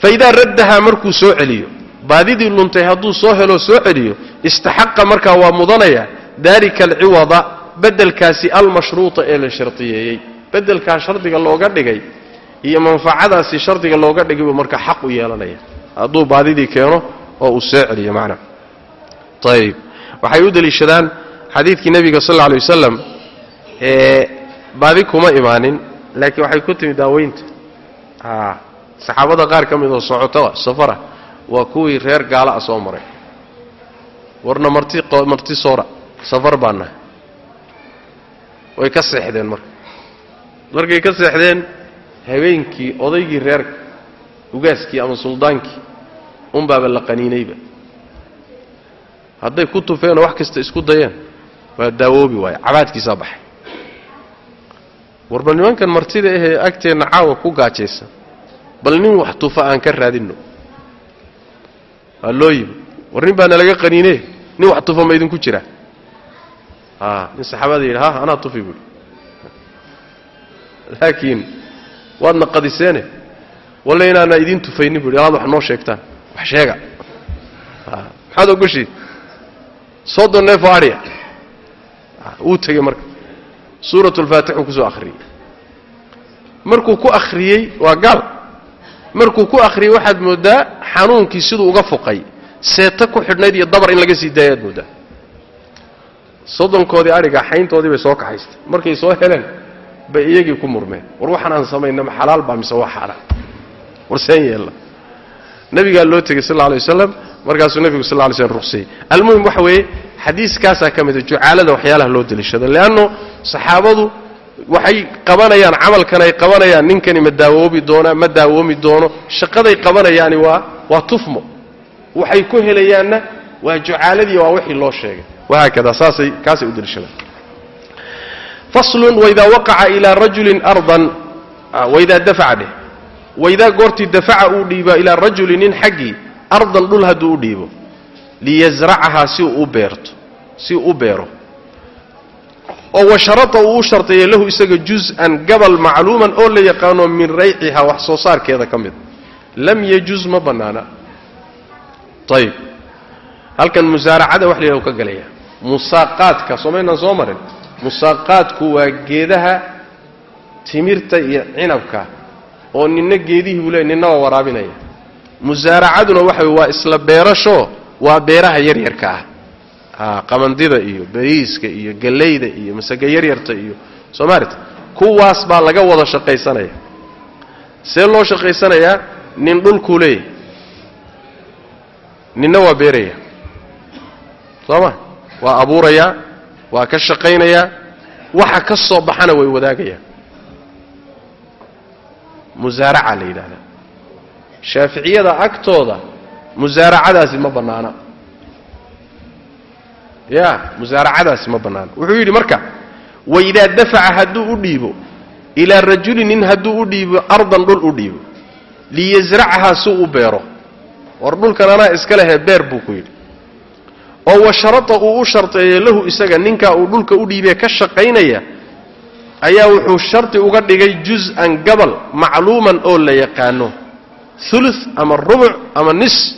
fa idaa raddahaa markuu soo celiyo baadidii luntay hadduu soo heloo soo celiyo istaxaqa markaa waa mudanaya daalika alciwada bedelkaasi almashruuta ee la shardiyeeyey bedelkaa shardiga looga dhigay iyo manfacadaasi shardiga looga dhigay buu marka xaq u yeelanaya. Hadduu baadidii keeno oo uu soo celiyo macna. Ayib waxay u deliishadaan xadiidkii nebiga sal alla alay wasalam baadi kuma imaanin laakiin waxay ku timi daaweynta. Saxaabada qaar ka mid oo socotoa safara waa kuwii reer gaala a soo maray. Warna marti marti soora safar baa nahay. Way ka seexdeen marka. Markay ka seexdeen habeenkii odaygii reerka ugaaskii ama suldaankii unbaaba la qaniinayba. Hadday ku tufeenoo wax kasta isku dayeen waa daawoobi waaye cabaadkiisaa baxay. Warba nimankan martida ahee agteenna caawa ku gaajaysan bal nin wax tufa aan ka raadinno. Waa yimi war nin baa nalaga qaniine nin wax tufa ma idinku jira. Nin saxaabada yidhi ha anaa tufi buui laakiin waadna qadiseene walle inaana idiin tufaynin buui alaad wax noo sheegtaan. Wax sheega. Maxaad ogoshii soddon neefoo adhiya wuu tegey marka. Suurat lfaatixuu ku soo akhriyey. Markuu ku akhriyey waa gaal. Markuu ku akhriyey waxaad mooddaa xanuunkii siduu uga fuqay. Seeta ku xidhnayd iyo dabar in laga sii daaya aad mooddaa soddonkoodii adhiga xayntoodii bay soo kaxaystay markay soo heleen bay iyagii ku murmeen. War waxaan aan samayna ma xalaal baa mise waa xaaraan war seen yeella. Nabigaa loo tegey sal alla alay wasalam markaasuu nebigu sal ly slm ruqsayey almuhim waxa weeye xadiiskaasaa ka mida jucaalada waxyaalaha loo deliishado leanno saxaabadu waxay qabanayaan camalkan ay qabanayaan ninkani ma daawoobi doonaa ma daawoomi doono shaqaday qabanayaani waa waa tufmo. Waxay ku helayaanna waa jucaaladii waa wixii loo sheegay. Wahaakada saasay kaasay u deliishadaan faslun waidaa waqaca ilaa rajulin ardan waidaa dafaca dheh. Waidaa goortii dafaca uu dhiibo ilaa rajulin nin xaggii ardan dhul hadduu u dhiibo liyasracahaa si uu u beerto si uu u beero. Oo washarata uu u sharteeya lahu isaga juz-an gabal macluuman oo la yaqaano min raycihaa wax soo saarkeeda ka mid. Lam yajuz ma bannaana. Ayib halkan musaaracada wax la yidhaha u ka galaya musaaqaadka soomaynaan soo marin. Musaaqaadku waa geedaha timirta iyo cinabka oo ninna geedihii buu leey ninna waa waraabinaya musaaracaduna waxa wey waa isla beerasho waa beeraha yaryarka ah. A qamandida iyo bariiska iyo gallayda iyo masaga yaryarta iyo soo maarita kuwaas baa laga wada shaqaysanaya. See loo shaqaysanayaa nin dhulkuu leeyahay. Ninna waa beeraya. Soo ma? Waa abuurayaa waa ka shaqaynayaa waxa ka soo baxana way wadaagayaan musaaraca la yidhahdaa shaaficiyada agtooda musaaracadaasi ma bannaana. Ya musaaracadaasi ma bannaana. Wuxuu yidhi marka waidaa dafaca hadduu u dhiibo ilaa rajulin nin hadduu u dhiibo ardan dhul u dhiibo liyasracahaa si u beero. War dhulkan anaa iska lehee beer buu ku yidhi. Oo washarata uu u sharteeyo lahu isaga ninkaa uu dhulka u dhiibee ka shaqaynaya ayaa wuxuu shardi uga dhigay juz-an gabal macluuman oo la yaqaano ulu ama rubuc ama nis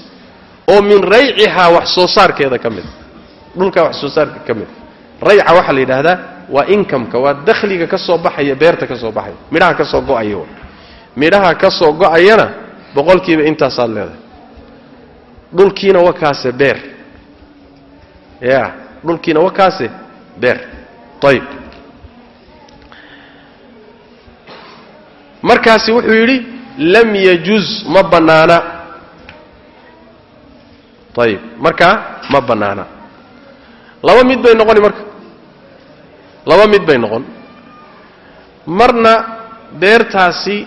oo min raycihaa wax soo saarkeeda ka mid. Dhulkaa wax soo saarka ka mid. Rayca waxaa la yidhaahdaa waa inkamka waa dakhliga ka soo baxaya beerta ka soo baxaya. Midhaha ka soo go'aya midhaha ka soo go'ayana boqolkiiba intaasaad leedahay. Dhulkiina wakaase beer. Ya dhulkiina wakaase beer. Ayib markaasi wuxuu yidhi lam yajuz ma bannaana ayib markaa ma bannaana laba mid bay noqoni marka. Laba mid bay noqon. Marna beertaasi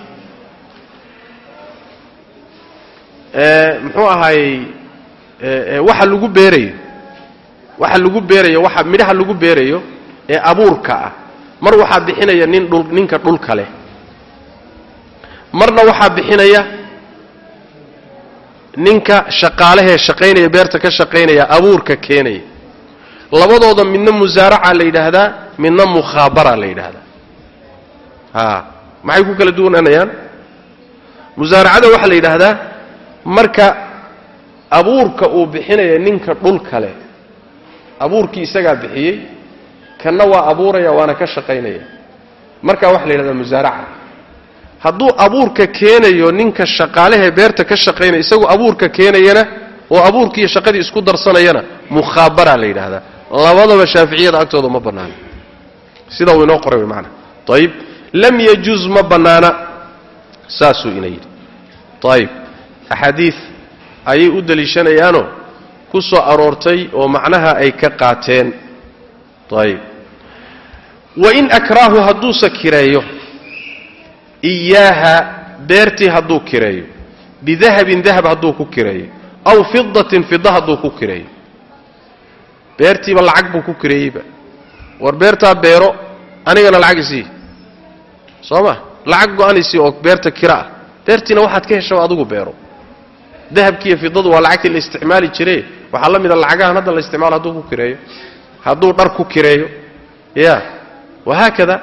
muxuu ahaayey waxa lagu beerayo. Waxa lagu beerayo waxa midhaha lagu beerayo ee abuurka ah. Mar waxaa bixinaya nin dhul ninka dhulka leh marna waxaa bixinaya ninka shaqaalehee shaqaynaya beerta ka shaqaynaya abuurka keenaya. Labadooda midna musaaraca la yidhaahdaa midna mukhaabara la yidhaahdaa. A maxay ku kala duwananayaan? Musaaracada waxaa la yidhaahdaa marka abuurka uu bixinaya ninka dhulka leh abuurkii isagaa bixiyey kanna waa abuuraya waana ka shaqaynaya. Markaa waxaa la yidhahdaa musaaraca hadduu abuurka keenayo ninka shaqaalehee beerta ka shaqaynaya isagu abuurka keenayana oo abuurkiiyo shaqadii isku darsanayana mukhaabara la yidhaahdaa. Labadaba shaaficiyada agtooda ma bannaana. Sida uu inoo qoray maana ayib lam yajuz ma bannaana. Saasuu ina yidhi. Ayib axaadiid ayay u deliishanayaanoo ku soo aroortay oo macnaha ay ka qaateen. Ayib wain akraahu hadduusa kireeyo iyaaha beertii hadduu kireeyo bidahabin dahab hadduu ku kireeyo aw fidatin fida hadduu ku kireeyo. Beertiiba lacag buu ku kireeyeyba. War beertaa beero anigana lacag isii. Soo ma? Lacag go-an isii oo beerta kira ah. Beertiina waxaad ka heshaba adigu beero. Dahabkiiyo fidadu waa lacagtii la isticmaali jire waxaa la mida lacagahan hadda la isticmaalo hadduu ku kireeyo. Hadduu dhar ku kireeyo. Ya wahaakada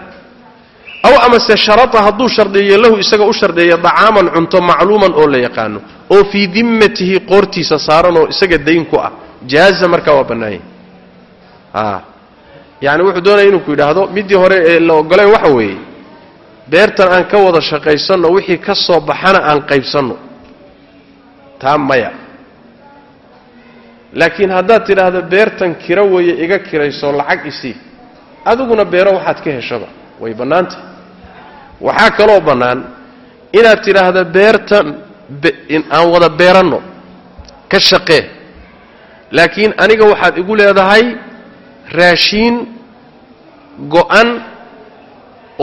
aw amase sharata hadduu shardeeyo lahu isaga u shardeeyo dacaaman cunto macluuman oo la yaqaano oo fii dimmatihi qoortiisa saaran oo isaga dayn ku ah jaaza markaa waa bannaanya a yacani wuxuu doonaya inuu ku yidhaahdo middii hore ee la ogoleen waxa weeye beertan aan ka wada shaqaysanno wixii ka soo baxana aan qaybsanno. Taa maya. Laakiin haddaad tidhaahdo beertan kiro weeye iga kirayso lacag isii adiguna beero waxaad ka heshaba way bannaantah waxaa kaloo bannaan inaad tidhaahdo beertan aan wada beeranno ka shaqee. Laakiin aniga waxaad igu leedahay raashiin go-an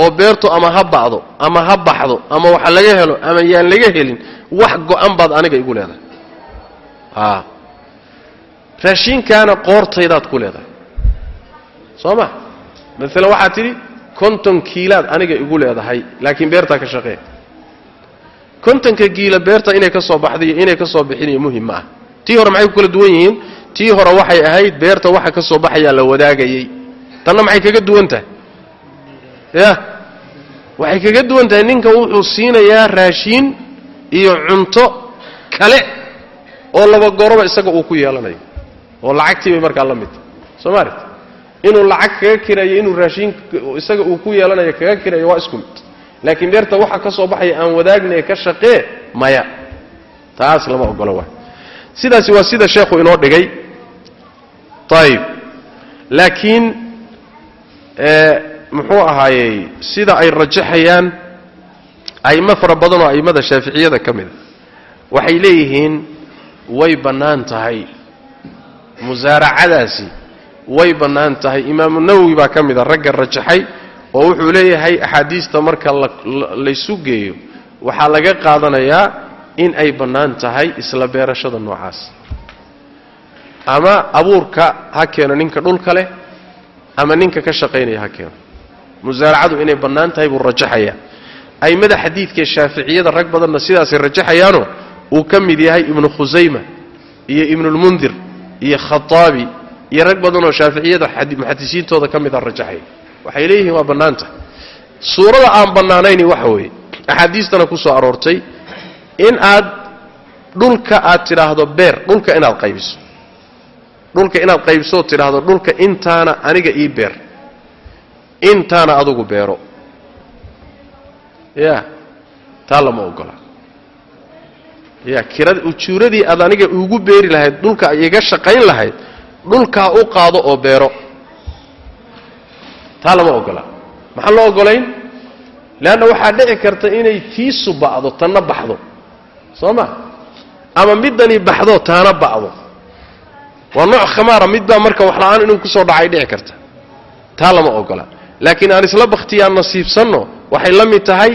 oo beertu ama ha ba'do ama ha baxdo ama wax laga helo ama yaan laga helin wax go-an baad aniga igu leedahay. A raashiinkaana qoortaydaad ku leedahay. Soo ma? Maalan waxaad tidhi konton kiilaad aniga igu leedahay laakiin beertaa ka shaqee. Kontonka kiila beerta inay ka soo baxda iyo inay ka soo bixinayo muhiim ma ah tii hore maxay ku kala duwan yihiin? Tii hore waxay ahayd beerta waxa ka soo baxayaa la wadaagayey tanna maxay kaga duwan tahay? Ya. Waxay kaga duwan tahay ninka wuxuu siinayaa raashiin iyo cunto kale oo laba goroba isaga uu ku yeelanayo oo lacagtii bay markaa la mid. Soo maalit inuu lacag kaga kirayo inuu raashiin isaga uu ku yeelanayo kaga kirayo waa isku mid. Laakiin beerta waxa ka soo baxaya aan wadaagna ee ka shaqee maya. Taas lama ogolo waay sidaasi waa sida sheekhu inoo dhigay. Ayib laakiin muxuu ahaayey sida ay rajaxayaan a'imo fara badan oo a'immada shaaficiyada ka mida waxay leeyihiin way bannaan tahay musaaracadaasi way bannaan tahay. Imaamu nawowi baa ka mida ragga rajaxay oo wuxuu leeyahay axaadiista marka laysu geeyo. Waxaa laga qaadanayaa in ay bannaan tahay isla beerashada noocaas. Ama abuurka ha keeno ninka dhulka leh ama ninka ka shaqaynaya ha keeno. Musaaracadu inay bannaan tahay buu rajaxayaa a'immada xadiidkaee shaaficiyada rag badanna sidaasay rajaxayaano uu ka mid yahay ibnu khusayma iyo ibnulmundir iyo khataabi iyo rag badanoo shaaficiyada muxadisiintooda ka mida rajaxaya waxay leeyihiin waa bannaan tahay suurada aan bannaanayni waxa weeye axaadiistana ku soo aroortay in aad dhulka aad tidhaahdo beer dhulka inaad qaybiso. Dhulka inaad qaybisoo tidhaahdo dhulka intaana aniga ii beer. Intaana adugu beero. Ya taa lama ogola. Ya kirada ujuuradii aad aniga iigu beeri lahayd dhulka iga shaqayn lahayd dhulkaa u qaado oo beero. Taa lama ogola. Maxaan loo ogolayn? Leanna waxaa dhici karta inay tiisu ba'do tanna baxdo. Soo ma ama middani baxdo taana ba'do waa nooc khamaara midbaa marka wax la'aan inuu ku soo dhacay dhici karta. Taa lama ogola. Laakiin aan isla bakhtiyaan nasiibsanno waxay la mid tahay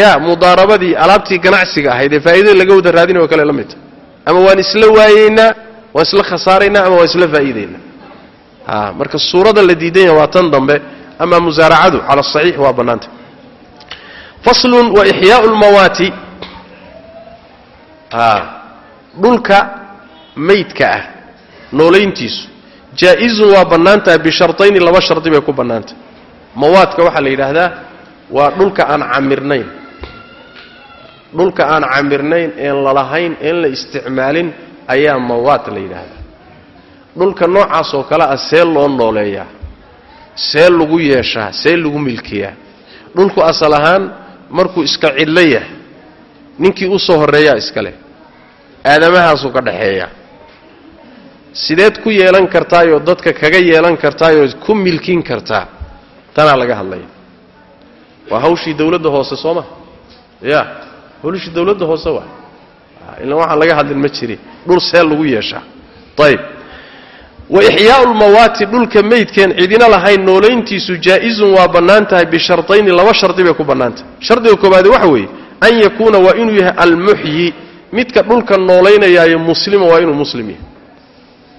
ya mudaarabadii alaabtii ganacsiga ahayd ee faa'iidada laga wada raadinayo kale la mid tahay. Ama waan isla waayeynaa waan isla khasaaraynaa ama waan isla faa'iidaynaa marka suurada la diidan yaha waa tan dambe ama musaaracadu cala asaxiix waa bannaanta faslun wa ixyaau lmawaati dhulka maydka ah noolayntiisu jaa-izun waa bannaan tahay bishartayni laba shardi bay ku bannaantahay mawaadka waxaa la yidhaahdaa waa dhulka aan camirnayn. Dhulka aan camirnayn een lalahayn een la isticmaalin ayaa mawaad la yidhaahdaa. Dhulka noocaas oo kale ah see loo nooleeyaa see lagu yeeshaa see lagu milkiyaa. Dhulku asal ahaan markuu iska cidlo yahay ninkii u soo horreeyaa iska leh aadamahaasuu ka dhaxeeyaa sideed ku yeelan kartaayoo dadka kaga yeelan kartaayoo ku milkin kartaa tanaa laga hadlaya. Waa hawshii dawladda hoose soo ma? Ya hawshii dawladda hoose waa ilan waxaan laga hadlin ma jiri. Dhul see lagu yeeshaa ayb wa ixyaau lmawaati dhulka maydkeen cidina lahayn noolayntiisu jaa-izun waa bannaan tahay bishartayni laba shardi bay ku bannaan tahay. Shardiga koobaadi waxa weeye an yakuuna waa inuu yahay almuxyi midka dhulka noolaynayaayo muslima waa inuu muslim yahay.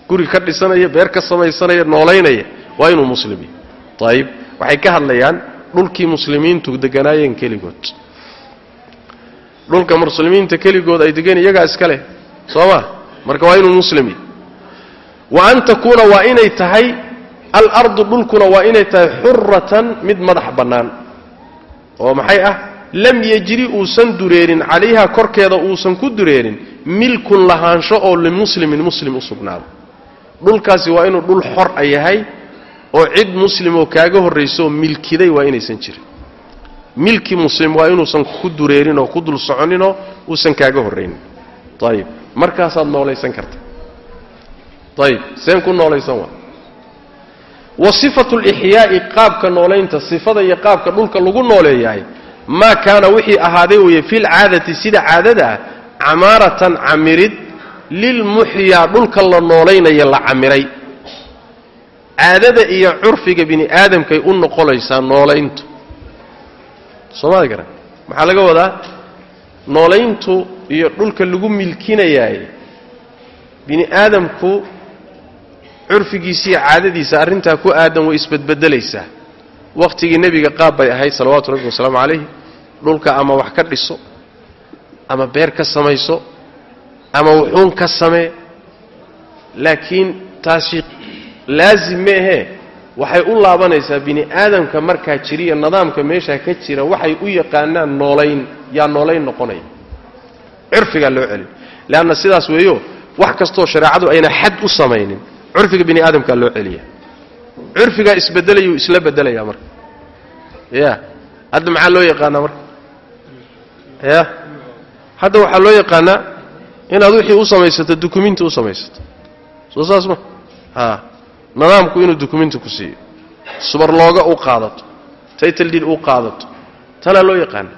Guri ka dhisanaya beer ka samaysanaya noolaynaya waa inuu muslim yahay. Ayib waxay ka hadlayaan dhulkii muslimiintu deganaayeen keligood dhulka muslimiinta keligood ay degan iyagaa iska leh soo ma marka waa inuu muslim yahay wa an takuuna waa inay tahay alardu dhulkuna waa inay tahay xuratan mid madax bannaan. Oo maxay ah? Lam yejri uusan dureerin calayha korkeeda uusan ku dureerin milkun lahaansho oo limuslimin muslim u sugnaado. Dhulkaasi waa inuu dhul xor a yahay oo cid muslimoo kaaga horraysooo milkiday waa inaysan jirin milki muslim waa inuusan ku dureerin oo ku dul soconinoo uusan kaaga horraynin ayib markaasaad noolaysan karta. Ayib seen ku noolaysan waa. Wa sifatu lixyaa'i qaabka noolaynta sifada iyo qaabka dhulka lagu nooleeyahay maa kaana wixii ahaaday weeye filcaadati sida caadada ah camaaratan camirid lilmuxyaa dhulka la noolaynaya la camiray. Caadada iyo curfiga bini aadamkay u noqonaysaa noolayntu soomaali garan maxaa laga wadaa? Noolayntu iyo dhulka lagu milkinayaay bini aadamku curfigiisa iyo caadadiisa arrintaa ku aadan way isbedbedelaysaa wakhtigii nebiga qaab bay ahayd salawaatu rabbi wasalaamu calayh dhulka ama wax ka dhiso ama beer ka samayso ama wuxuun ka samee. Laakiin taasi laasim meehee waxay u laabanaysaa bini aadamka markaa jiriya nidaamka meeshaa ka jira waxay u yaqaanaan noolayn yaa noolayn noqonaya curfigaa loo celin. Leanna sidaas weeyo wax kastoo shareecadu ayna xad u samaynin curfiga bini aadamkaa loo celiya curfigaa isbedelayuu isla bedelayaa marka. Ya hadda maxaa loo yaqaanaa marka? Ya hadda waxaa loo yaqaanaa inaad wixii u samaysato dukuminti u samaysato. Soo saas ma? A nidaamku inuu dukuminti ku siiyo. Subar looga u qaadato. Taytal did u qaadato. Tanaa loo yaqaana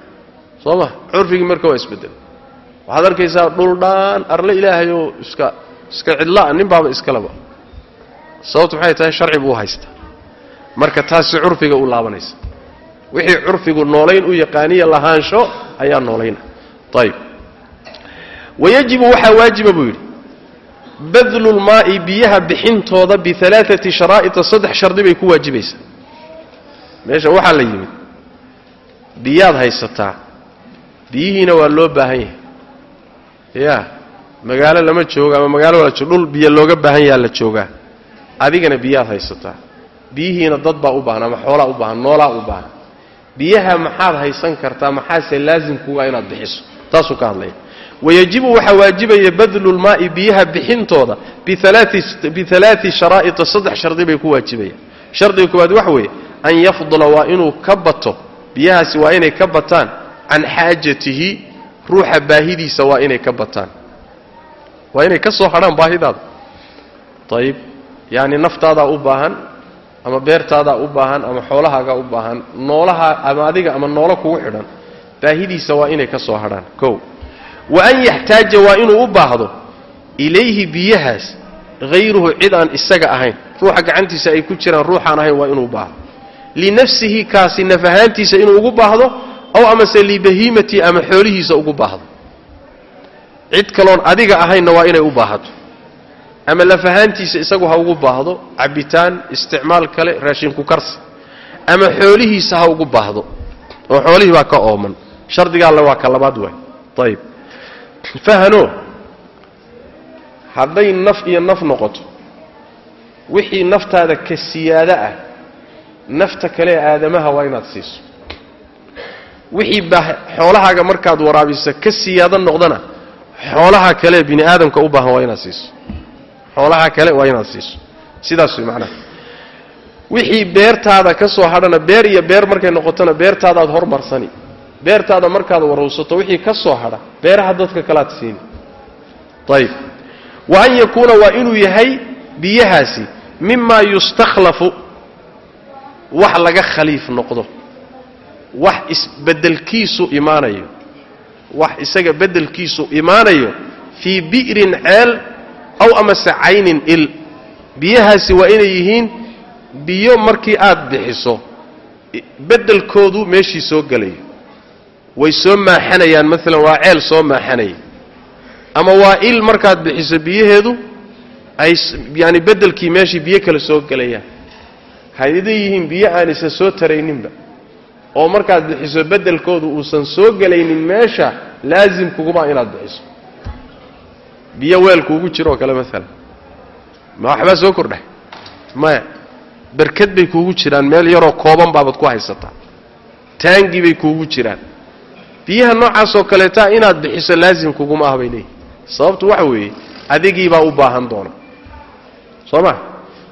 soo ma? Curfigii marka waa isbeddel waxaad arkaysaa dhul dhaan arle ilaahayoo iska iska cidla'a nin baaba iskaleba sababtu maxay tahay? Sharci buu u haystaa. Marka taasi curfiga u laabanaysa. Wixii curfigu noolayn u yaqaaniya lahaansho ayaa noolayna ayib wayajibu waxaa waajiba buu yidhi badlu lmaa'i biyaha bixintooda bialaaati sharaa'ita saddex shardi bay ku waajibaysaa. Meesha waxaa la yimid biyaad haysataa biyihiina waa loo baahan yahay. Ya magaalo lama joogo ama magaalo wala dhul biyo looga baahan yaha la joogaa. Adigana biyaad haysataa. Biyihiina dad baa u baahan ama xoolaa u baahan noolaa u baahan. Biyaha maxaad haysan kartaa maxaase laasimkuga inaad bixiso. Taasuu ka hadlaya wayajibu waxaa waajibaya badlu lmaa'i biyaha bixintooda bialaai sharaa'ita saddex shardi bay ku waajibayaan shardiga koowaad waxa weeye an yafdula waa inuu ka bato biyahaasi waa inay ka bataan can xaajatihi ruuxa baahidiisa waa inay ka bataan. Waa inay ka soo hadhaan baahidaada. Ayib yacni naftaadaa u baahan ama beertaadaa u baahan ama xoolahaagaa u baahan noolaha ama adiga ama noolo kugu xidhan baahidiisa waa inay ka soo hadhaan kow wa an yaxtaaja waa inuu u baahdo ilayhi biyahaas hayruhu cid aan isaga ahayn. Ruuxa gacantiisa ay ku jiraan ruuxaan ahayn waa inuu baahdo. Linafsihi kaasi naf ahaantiisa inuu ugu baahdo ow amase libahiimatii ama xoolihiisa ugu baahdo. Cid kaloon adiga ahaynna waa inay u baahato. Ama laf ahaantiisa isagu ha ugu baahdo cabbitaan isticmaal kale raashinku karsi. Ama xoolihiisa ha ugu baahdo. Oo xoolihii baa ka ooman. Shardiga alle waa ka labaad waay. Ayib fahano hadday naf iyo naf noqoto wixii naftaada ka siyaado ah nafta kale ee aadamaha waa inaad siiso. Wixii baa xoolahaaga markaad waraabisa ka siyaado noqdana xoolaha kale bini aadamka u baahan waa inaad siiso. Xoolaha kale waa inaad siiso. Sidaas way macnaha. Wixii beertaada ka soo hadhana beer iyo beer markay noqotona beertaadaad hormarsani beertaada markaad warowsato wixii ka soo hadha beeraha dadka kalaad siini ayib wa an yakuuna waa inuu yahay biyahaasi mimaa yustakhlafu wax laga khaliif noqdo wax isbedelkiisu imaanayo wax isaga bedelkiisu imaanayo fii bi'rin ceel aw amase caynin il. Biyahaasi waa inay yihiin biyo markii aad bixiso beddelkoodu meeshii soo gelayo way soo maaxanayaan maalan waa ceel soo maaxanaya ama waa il markaad bixiso biyaheedu ay yaani beddelkii meeshii biyo kale soo gelayaan hayada yihiin biyo aan isa soo tarayninba. Oo markaad bixiso beddelkoodu uusan soo gelaynin meesha laasim kuguma inaad bixiso. Biyo weel kuugu jiroo kale maalan ma waxbaa soo kordhay maya berkad bay kuugu jiraan. Meel yaroo kooban baabaad ku haysataa. Taangi bay kuugu jiraan biyaha noocaasoo kaleeta inaad bixiso laasim kuguma ah bay leeyihiin sababtu waxa weeye adigiibaa u baahan doona. Soo ma?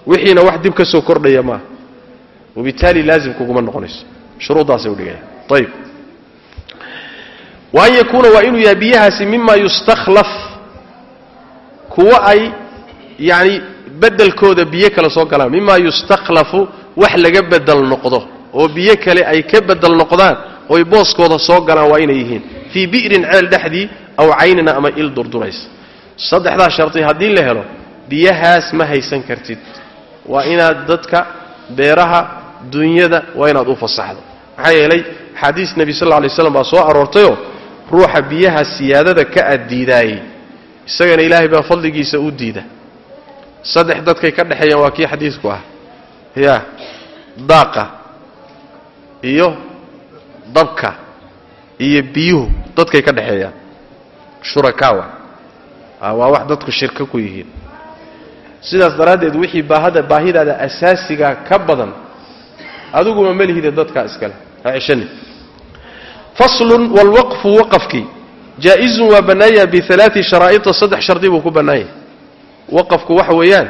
Wixiina wax dib ka soo kordhaya maaha wabitaali laazim kuguma noqonayso. Shuruuddaasay udhigayaan ayib wa an yakuuna waa inuu yahay biyahaasi mima yustakhlaf. Kuwa ay yacni beddelkooda biyo kale soo galaan. Mima yustakhlafu wax laga bedel noqdo. Oo biyo kale ay ka bedel noqdaan oy booskooda soo galaan waa inay yihiin. Fii bi'rin ceel dhexdii aw caynina ama il durduraysa saddexdaa shardi haddii la helo biyahaas ma haysan kartid. Waa inaad dadka beeraha dunyada waa inaad u fasaxdo. Maxaa yeelay xadiis nebi sal alay slam baa soo aroortayoo ruuxa biyaha siyaadada ka addiidaayey isagana ilaahay baa fadligiisa u diida. Saddex dadkay ka dhexeeyaan waa kii xadiisku ah. Ya daaqa iyo dabka iyo biyuhu dadkay ka dhexeeyaan. Shurakaawa waa wax dadku shirko ku yihiin. Sidaas daraaddeed wixii baahada baahidaada asaasigaa ka badan adiguma malihide dadkaa iskale ha ceshani. Faslun waalwaqfu waqafkii jaa-izun waa bannaanya bialaai sharaa'ita saddex shardi buu ku bannaanyay waqafku waxa weeyaan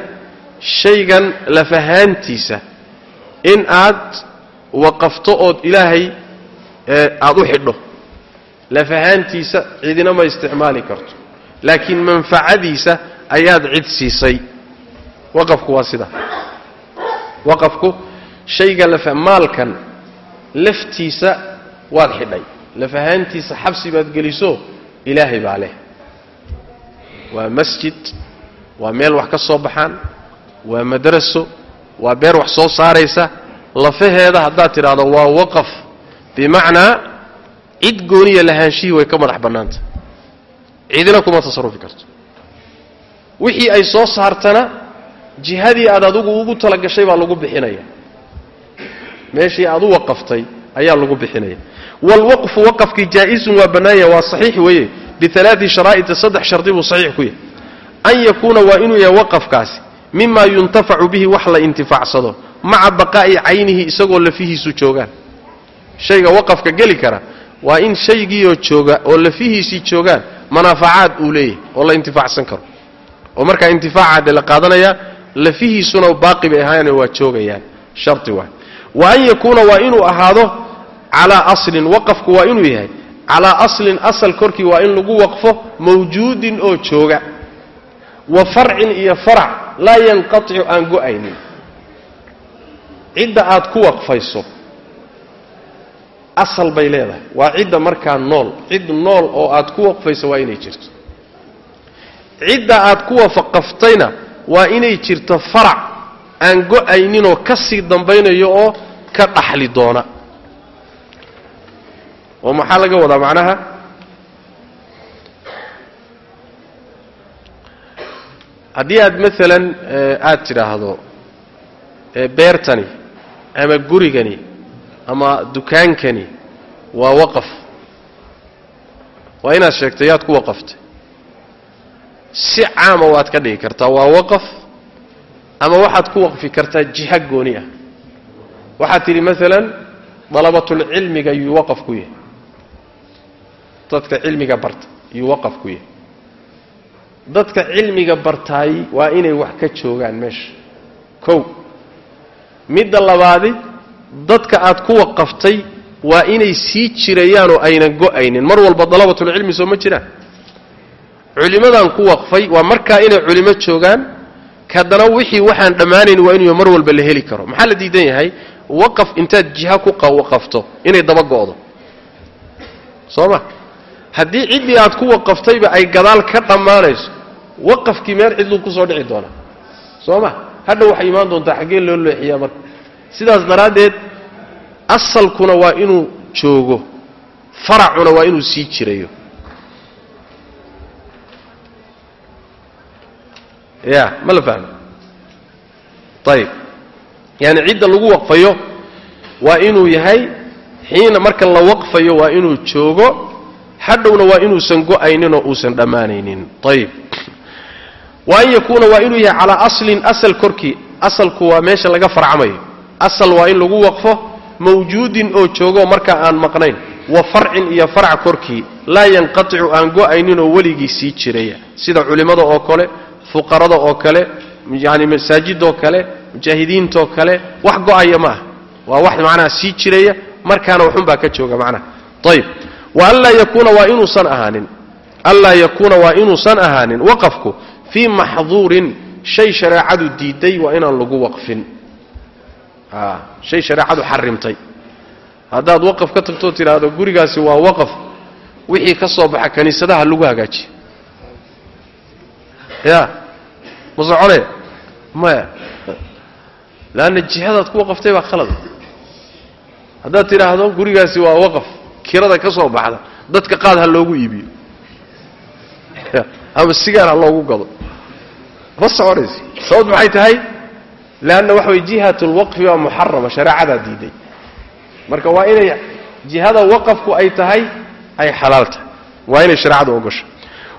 shaygan lafahaantiisa. In aad waqafto ood ilaahay aada u xidho. Lafahaantiisa cidina ma isticmaali karto. Laakiin manfacadiisa ayaad cid siisay. Waqafku waa sidaa waqafku shayga maalkan laftiisa waad xidhay. Lafahaantiisa xabsi baad geliso ilaahay baa leh. Waa masjid waa meel wax ka soo baxaan waa madraso waa beer wax soo saaraysa. Lafaheeda haddaad tidhaahdo waa waqaf bimacnaa cid gooniya lahaanshihii way ka madax bannaanta. Cidina kuma tasarufi karto. Wixii ay soo saartana jihadii aad adigu ugu talagashay baa lagu bixinaya. Meeshii aad u waqaftay ayaa lagu bixinaya. Waalwaqfu waqafkii jaa-isun waa bannaanya waa saxiix weeye. Bialaai sharaa'ita saddex shardi buu saxiix ku yahay. An yakuuna waa inuu yahay waqafkaasi. Mima yuntafacu bihi wax la intifaacsado maca baqaa'i caynihi isagoo lafihiisu joogaan shayga waqafka geli kara waa in shaygiioo jooga oo lafihiisii joogaan manaafacaad uu leeyahay oo la intifaacsan karo. Oo markaa intifaacaade la qaadanayaa lafihiisuna baaqi bay ahaayeen waa joogayaan sharti waay wa an yakuuna waa inuu ahaado calaa aslin waqafku waa inuu yahay calaa aslin asal korkii waa in lagu waqfo mawjuudin oo jooga. Wa farcin iyo farac laa yanqaticu aan go'aynin. Cidda aad ku waqfayso asal bay leedahay. Waa cidda markaa nool. Cid nool oo aad ku waqfayso waa inay jirto. Cidda aad ku waqaftayna waa inay jirto farac aan go'ayninoo ka sii dambaynayo oo ka dhaxli doona. Oo maxaa laga wadaa macnaha? Haddii aad maalan aad tidhaahdo beertani ama gurigani ama dukaankani waa waqaf waa inaad sheegto yaad ku waqaftay. Si caama waad ka dhigi kartaa waa waqaf ama waxaad ku waqfi kartaa jiha gooni ah. Waxaad tidhi maalan dalabatulcilmiga yuu waqaf ku yahay. Dadka cilmiga barta yuu waqaf ku yahay. Dadka cilmiga bartaay waa inay wax ka joogaan meesha. Kow midda labaadi dadka aad ku waqaftay waa inay sii jirayaan oo aynan go'aynin. Mar walba dalabatulcilmi soo ma jiraan culimmadaan ku waqfay waa markaa inay culimo joogaan haddana wixii waxaan dhammaanayn waa inuu mar walba la heli karo. Maxaa la diidan yahay? Waqaf intaad jiha ku waqafto inay daba go'do. Soo ma? Haddii ciddii aad ku waqaftayba ay gadaal ka dhammaanayso waqafkii meel cidluu ku soo dhici doonaa. Soo ma? Hadha waxay imaan doontaa xaggee loo leexiyaa marka sidaas daraaddeed asalkuna waa inuu joogo faracuna waa inuu sii jirayo ya ma la fahmo ayib yaani cidda lagu waqfayo waa inuu yahay xiina marka la waqfayo waa inuu joogo hadhowna waa inuusan go'aynin oo uusan dhammaanaynin. Ayib wa an yakuuna waa inuu yahay calaa aslin asal korkii asalku waa meesha laga farcamayo asal waa in lagu waqfo mawjuudin oo joogo marka aan maqnayn wa farcin iyo farc korkii laa yanqaticu aan go'aynin oo weligii sii jiraya sida culimmada oo kale fuqarada oo kale yani masaajidoo kale mujaahidiintoo kale wax go'aya ma ah waa wax macnaha sii jiraya markaana waxunbaa ka jooga macnaha ayib wa anlaa yakuuna waa inuusan ahaanin. Anlaa yakuuna waa inuusan ahaanin. Waqafku fii maxduurin shay shareecadu diiday waa inaan lagu waqfin shay shareecadu xarimtay. Haddaad waqaf ka tagtoo tidhaahdo gurigaasi waa waqaf wixii ka soo baxa kaniisadaha lagu hagaajiyo ya ma soconaya maya. Leanna jihadaad ku waqaftay baa khalada haddaad tidhaahdo gurigaasi waa waqaf kirada ka soo baxda dadka qaad ha loogu iibiyo. Ama sigaar ha loogu gado. Ma soconayso sababt maxay tahay leanna waxa way jihat lwaqfi waa muxarama shareecadaa diiday marka waa inay jihada waqafku ay tahay ay xalaal tahay waa inay shareecadu ogosho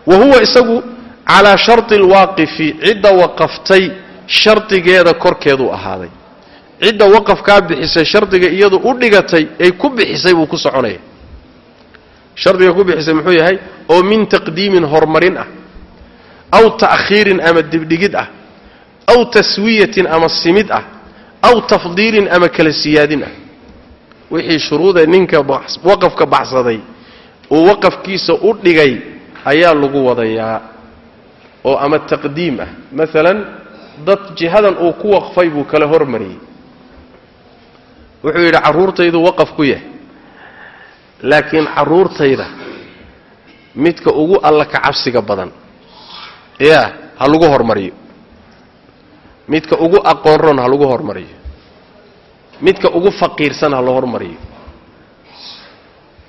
wa huwa isagu calaa sharti alwaaqifi cidda waqaftay shardigeeda korkeeduu ahaaday cidda waqafkaa bixisay shardiga iyadu u dhigatay ay ku bixisay buu ku soconaya shardiga ku bixisay muxuu yahay oo min taqdiimin horumarin ah aw ta'khiirin ama dibdhigid ah aw taswiyatin ama simid ah aw tafdiilin ama kala siyaadin ah wixii shuruudee ninka waqafka baxsaday uu waqafkiisa u dhigay ayaa lagu wadayaa oo ama taqdiim ah maalan dad jihadan uu ku waqfay buu kala hormariyey wuxuu yidhi carruurtaydu waqaf ku yahay laakiin carruurtayda midka ugu alla ka cabsiga badan yaa ha lagu hormariyo midka ugu aqoon ron ha lagu hormariyo. Midka ugu faqiirsan ha la hormariyo.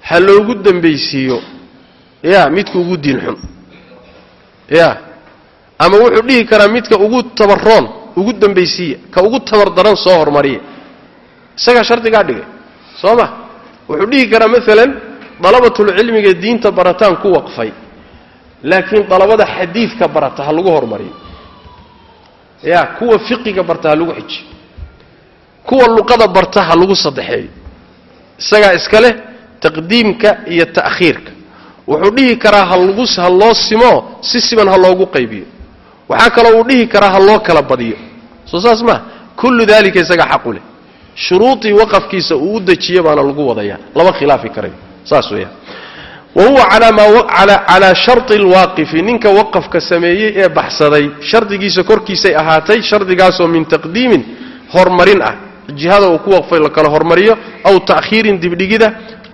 Ha loogu dembaysiiyo ya midka ugu diin xun. Ya ama wuxuu dhihi karaa midka ugu tabaroon ugu dembaysiiya ka ugu tabar daran soo hormariya isagaa shardigaa dhigay soo ma? Wuxuu dhihi karaa maalan dalabatulcilmiga diinta barataan ku waqfay. Laakiin dalabada xadiidka barata ha lagu hormariyo ya kuwa fiqiga barta ha lagu xijiyo kuwa luqada barta ha lagu saddexeeyo. Isagaa iska leh taqdiimka iyo ta'khiirka. Wuxuu dhihi karaa ha lagu ha loo simo si siman ha loogu qaybiyo. Waxaa kaloo uu dhihi karaa ha loo kala badiyo. Soo saas maa kullu daalika isagaa xaqu leh. Shuruudii waqafkiisa uu u dejiye baana lagu wadayaa. Lama khilaafi karayo saas weeyaan wa huwa calaa sharti alwaaqifi ninka waqafka sameeyey ee baxsaday shardigiisa korkiisay ahaatay shardigaasoo min taqdiimin horumarin ah jihada uu ku waqfay la kala hormariyo aw ta'khiirin dibdhigida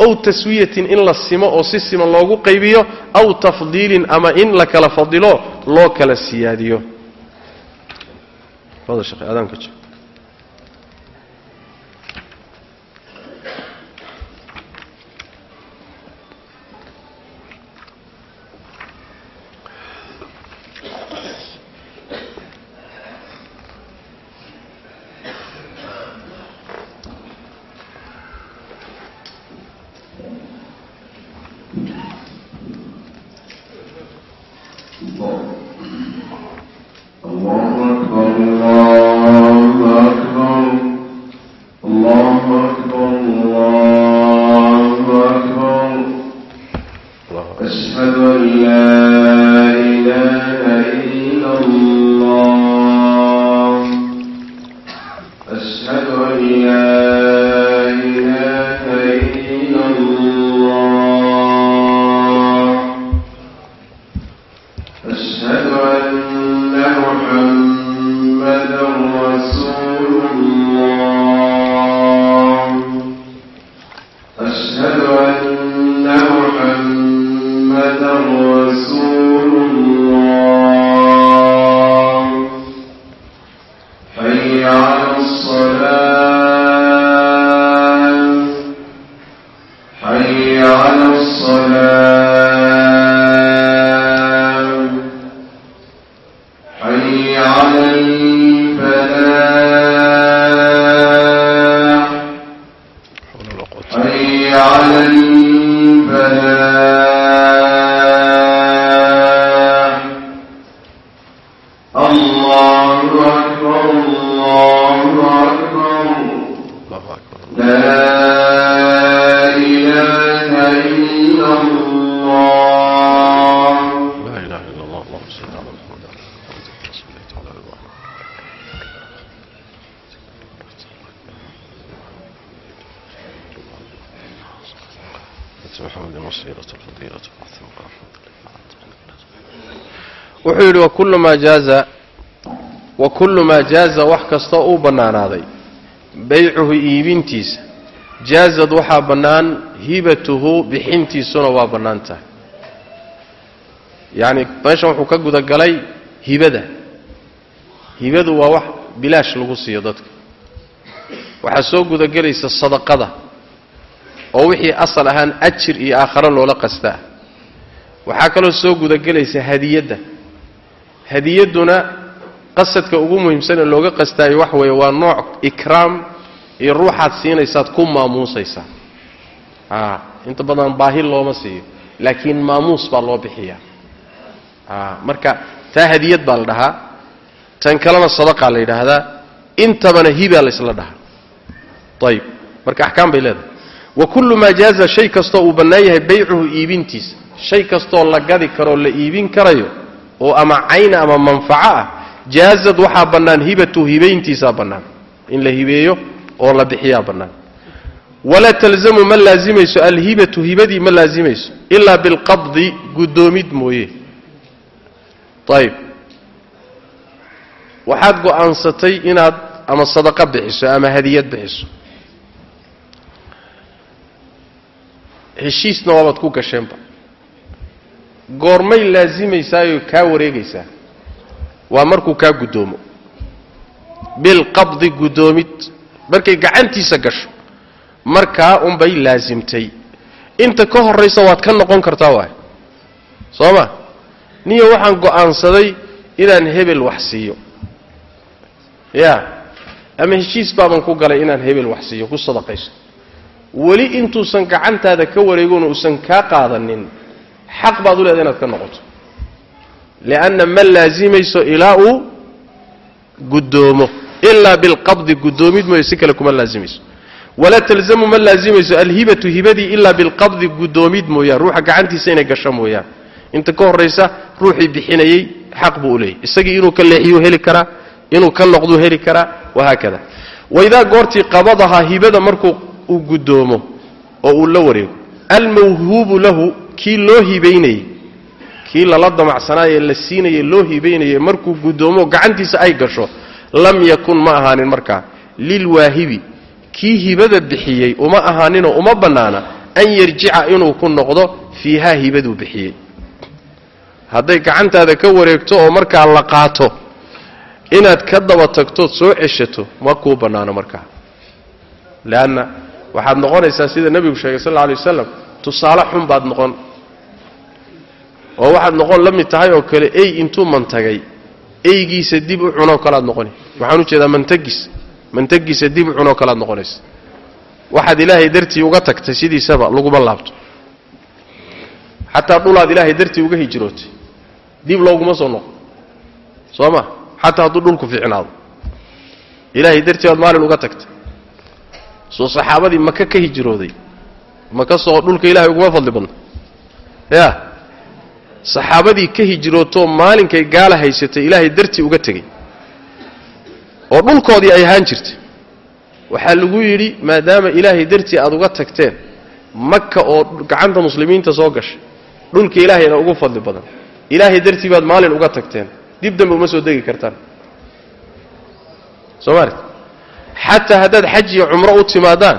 aw taswiyatin in la simo oo si siman loogu qaybiyo aw tafdiilin ama in la kala fadilo loo kala siyaadiyo الله أكبر الله الله أكبر الله أكبر wuxuu yidhi wakullu maa jaaza wa kullu maa jaaza wax kastoo uu bannaanaaday baycuhu iibintiisa. Jaazad waxaa bannaan hibatuhu bixintiisuna waa bannaan tahay. Yacni meeshan wuxuu ka gudagalay hibada hibadu waa wax bilaash lagu siiyo dadka. Waxaa soo gudagelaysa sadaqada oo wixii asal ahaan ajir iyo aakharo loola qastaa waxaa kaloo soo gudagelaysa hadiyadda hadiyadduna qasadka ugu muhiimsanee looga qastaayo wax weeye waa nooc ikraam iyo ruuxaad siinaysaad ku maamuusaysaa. Inta badan baahi looma siiyo laakiin maamuus baa loo bixiyaa. Marka taa hadiyad baa la dhahaa tan kalena sadaqaa la yidhaahdaa intabana hibaa laysla dhahaa. Ayib marka axkaam bay leedahay. Wa kullu maa jaaza shay kastoo uu bannaan yahay baycuhu iibintiisa. Shay kastoo la gadi karoo la iibin karayo oo ama cayna ama manfaco ah jaazad waxaa bannaan hibatu hibayntiisaa bannaan. In la hibeeyo oo la bixiyaa bannaan. Walaa talzamu ma laazimayso alhibatu hibadii ma laazimayso ilaa bilqabdi guddoomid mooye. Ayib waxaad go'aansatay inaad ama sadaqo bixiso ama hadiyad bixiso. Heshiisna waabaad ku gasheenba goormay laasimaysaayoo kaa wareegaysaa. Waa markuu kaa guddoomo bilqabdi guddoomid markay gacantiisa gasho markaa unbay laasimtay. Inta ka horraysa waad ka noqon kartaa waay soo ma? Niyo waxaan go'aansaday inaan hebel wax siiyo. Ya ama heshiis baaban ku galay inaan hebel wax siiyo ku sadaqayso. Weli intuusan gacantaada ka wareegoon uusan kaa qaadanin xaq baad u leedahay inaad ka noqoto. lianna ma laasimayso ilaa uu guddoomo ilaa bilqabdi guddoomid mooye si kale kuma laasimayso walaa talzamu ma laasimayso alhibatu hibadii ilaa bilqabdi guddoomid mooyaan ruuxa gacantiisa inay gasho mooyaan inta ka horraysa ruuxii bixinayey xaq buu u leeyahy isagii inuu ka leexiyuu heli karaa inuu ka noqduu heli karaa wahaakada waidaa goortii qabadahaa hibada markuu uu guddoomo oo uu la wareego almawhuubu lahu kii loo hibaynayey kii lala damacsanaaye la siinayey loo hibaynayey markuu guddoomo gacantiisa ay gasho lam yakun ma ahaanin markaa lilwaahibi kii hibada bixiyey uma ahaaninoo uma bannaana an yarjica inuu ku noqdo fiihaa hibaduu bixiyey. Hadday gacantaada ka wareegto oo markaa la qaato inaad ka daba tagtood soo ceshato ma kuu bannaano markaa leanna waxaad noqonaysaa sida nebigu sheegay sal alla alay wasalam tusaale xun baad noqon oo waxaad noqon la mid tahay oo kale ey intuu mantagay eygiisa dib u cunoo kalaad noqoni waxaan u jeedaa mantagiis mantagiisa dib u cunoo kalaad noqonaysa. Waxaad ilaahay dartii uga tagtay sidiisaba laguma laabto. Xataa dhulaad ilaahay dartii uga hijrootay dib looguma soo noqo. Soo ma? Xataa hadduu dhulku fiicnaado. Ilaahay dartii baad maalin uga tagtay. Soo saxaabadii maka ka hijrooday maka soo dhulka ilahay uguma fadli badna. Ya saxaabadii ka hijrootoo maalinkay gaala haysatay ilaahay dartii uga tegey. oo dhulkoodii ay ahaan jirtay. waxaa lagu yidhi maadaama ilaahay dartii aad uga tagteen maka oo gacanta muslimiinta soo gashay dhulka ilaahayna ugu fadli badan ilaahay dartii baad maalin uga tagteen dib dambe uma soo degi kartaan. Soo maarti xataa haddaad xaj iyo cumro u timaadaan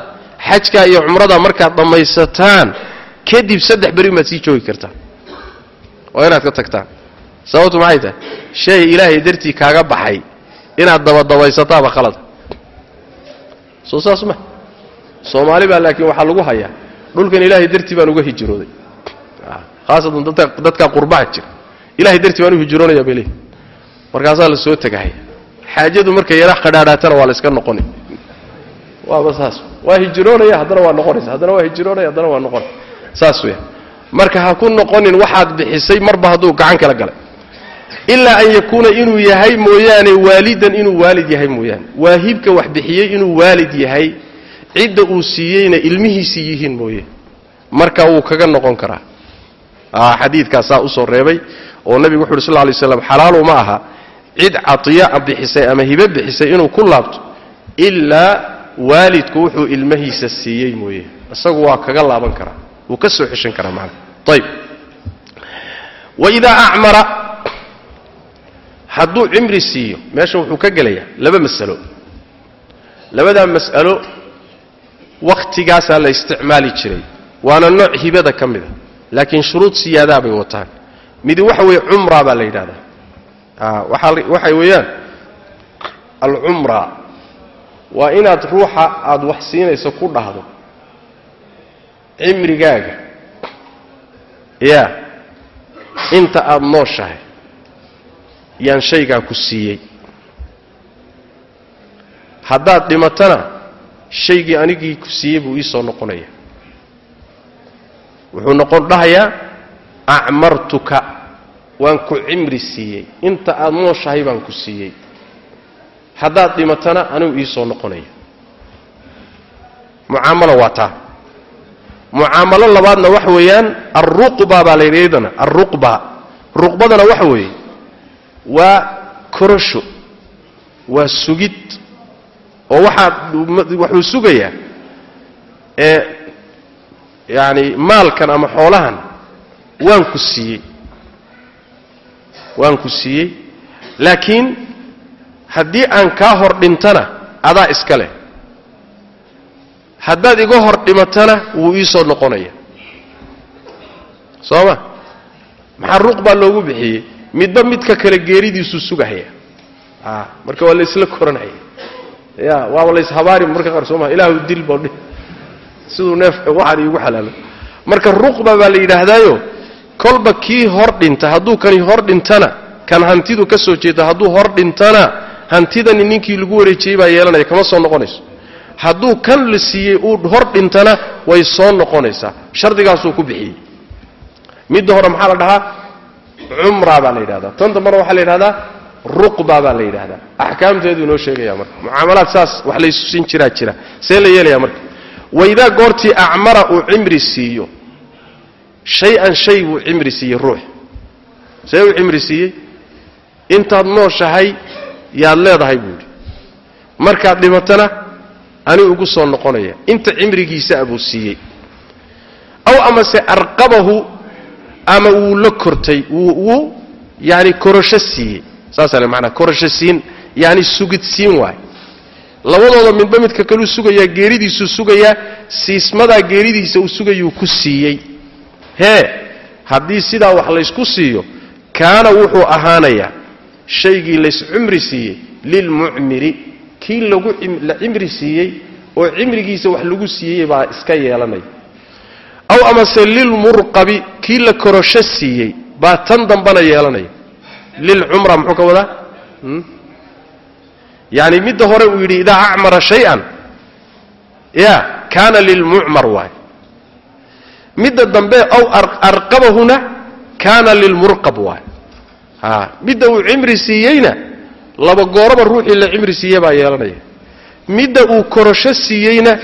xajkaa iyo cumradaa markaad dhammaysataan kadib saddex beri maad sii joogi kartaan oo inaad ka tagtaan sababtu maxay tahay? Shay ilaahay dartii kaaga baxay. Inaad dabadabaysataaba khalada soo saas ma. Soomaali baa laakiin waxaa lagu hayaa. Dhulkan ilaahay dartii baan uga hijrooday. Haasatan dadkaa qurbaha jira. Ilahay dartii baan u hijroonaya bay leeyihi markaasaa la soo tegahaya xaajadu markay yara qadhaadhaatana waa la iska noqoni waaba saas. Waa hijroonaya haddana waa noqonaysa. Haddana waa hijroonaya haddana waa noqonay. Saas weya marka ha ku noqonin waxaad bixisay marba hadduu gacan kala galay. Ilaa an yakuuna inuu yahay mooyaane waalidan inuu waalid yahay mooyaane. Waahibka wax bixiyey inuu waalid yahay cidda uu siiyeyna ilmihiisii yihiin mooye. Marka wuu kaga noqon karaa. Xadiidkaasaa u soo reebay oo nabigu wuxu uhi sal lay slam xalaalu ma aha cid caiya bixisay ama hibe bixisay inuu ku laabto ilaa waalidku wuxuu ilmahiisa siiyey mooye. Isagu waa kaga laaban karaa wuu ka soo xeshan karaa maana ayb waidaa acmara hadduu cimri siiyo meesha wuxuu ka gelayaa laba masalo. Labadaa mas'alo wakhtigaasaa la isticmaali jiray waana nooc hibada ka mida laakiin shuruud siyaadaa bay wataan. Midi waxa weeye cumra baa la yidhahdaa. A waaa waxay weeyaan alcumra waa inaad ruuxa aada wax siinayso ku dhahdo cimrigaaga. Yaa inta aada nooshahay yaan shaygaa ku siiyey. Haddaad dhimatana shaygii anigii ku siiyey buu ii soo noqonaya. Wuxuu noqon dhahayaa acmartuka waan ku cimri siiyey. Inta aada nooshahay baan ku siiyey. Haddaad dhimatana anigu ii soo noqonaya. Mucaamalo waa taa mucaamalo labaadna waxa weeyaan alruqba baa la yidhi iyadana alruqba ruqbadana waxa weeye waa korosho waa sugid oo waxaad wuxuu sugayaa ee yacani maalkan ama xoolahan waan ku siiyey. Waan ku siiyey. Laakiin haddii aan kaa hor dhintana adaa iska leh haddaad iga hor dhimatana wuu ii soo noqonaya. Soo ma maxaa ruq baa loogu bixiyey? Midba midka kale geeridiisuu sugahaya. A marka waa la isla koranaya. Ya waaba layshabaari marka qaar soo maa ilaahu dil dhih siduu neef waxaan iigu xalaalo marka ruqba baa la yidhaahdaayo kolba kii hor dhinta hadduu kani hor dhintana kan hantidu ka soo jeeda hadduu hor dhintana hantidani ninkii lagu wareejiyey baa yeelanaya kama soo noqonayso hadduu kan la siiyey uu hor dhintana way soo noqonaysaa. Shardigaasuu ku bixiyey. Midda hore maxaa la dhahaa? Cumra baa la yidhahdaa tan dambana waxaa la yidhahdaa ruqba baa la yidhahdaa axkaamteedu inoo sheegaya marka. Mucaamalaad saas wax laysu siin jiraa jira. See la yeelaya marka. Waidaa goortii acmara uu cimri siiyo shay-an shay buu cimri siiyey ruux. See uu cimri siiyey? Intaad nooshahay yaad leedahay buu yidhi. Markaad dhimatana ani ugu soo noqonaya. Inta cimrigiisaa buu siiyey. Aw amase arqabahu ama wuu la kortay wuu yani korosho siiyey. Saasa manaa korosho siin yani sugid siin waay. Labadooda midba midka kaluu sugayaa geeridiisuu sugayaa siismadaa geeridiisa uu sugayuu ku siiyey. Hee haddii sidaa wax laysku siiyo kaana wuxuu ahaanayaa shaygii lays cumri siiyey lilmucmiri kii lagu la cimri siiyey oo cimrigiisa wax lagu siiyey baa iska yeelanaya aw amase lilmurqabi kii la korosho siiyey baa tan dambana yeelanaya lilcumra muxuu ka wadaa? Yani midda hore uu yidhi idaa acmara shay-an. Ya kaana lilmucmar waay midda dambe aw arqabahuna kaana lilmurqab waay midda uu cimri siiyeyna laba gooroba ruuxii la cimri siiye baa yeelanaya. Midda uu korosho siiyeyna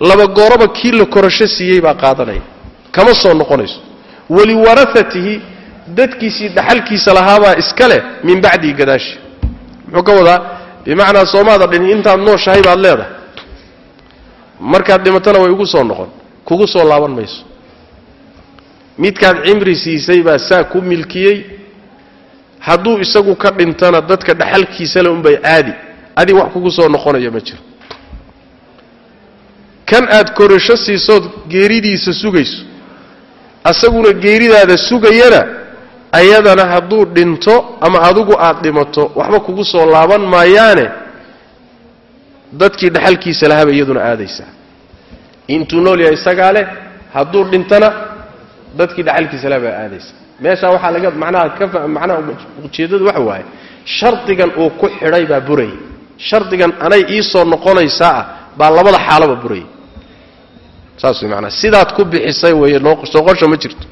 laba gooroba kii la korosho siiyey baa qaadanaya. Kama soo noqonayso. Waliwarahatihi dadkiisii dhaxalkiisa lahaabaa iska leh min bacdihi gadaashi. Muxuu ka wadaa? Bimacnaa soomaada dhin intaad nooshahay baad leedahay. Markaad dhimatana way ugu soo noqon. Kugu soo laaban mayso. Midkaad cimri siisay baa saa ku milkiyey hadduu isagu ka dhintana dadka dhaxalkiisale unbay aadi adig wax kugu soo noqonaya ma jiro. Kan aad korasho siisood geeridiisa sugayso asaguna geeridaada sugayana ayadana hadduu dhinto ama adigu aad dhimato waxba kugu soo laaban maayaane dadkii dhaxalkiisa lahaaba iyaduna aadaysaa. Intuu nool yahay isagaa leh hadduu dhintana dadkii dhaxalkiisa laha baa aadaysaa meeshaa waxaa laga macnaha ka macnaha ujeeddadu waxa waaye shardigan uu ku xidhay baa burayay shardigan anay ii soo noqonaysaa ah baa labada xaalaba burayay saas way maanaa sidaad ku bixisay weeye noqosho ma jirto.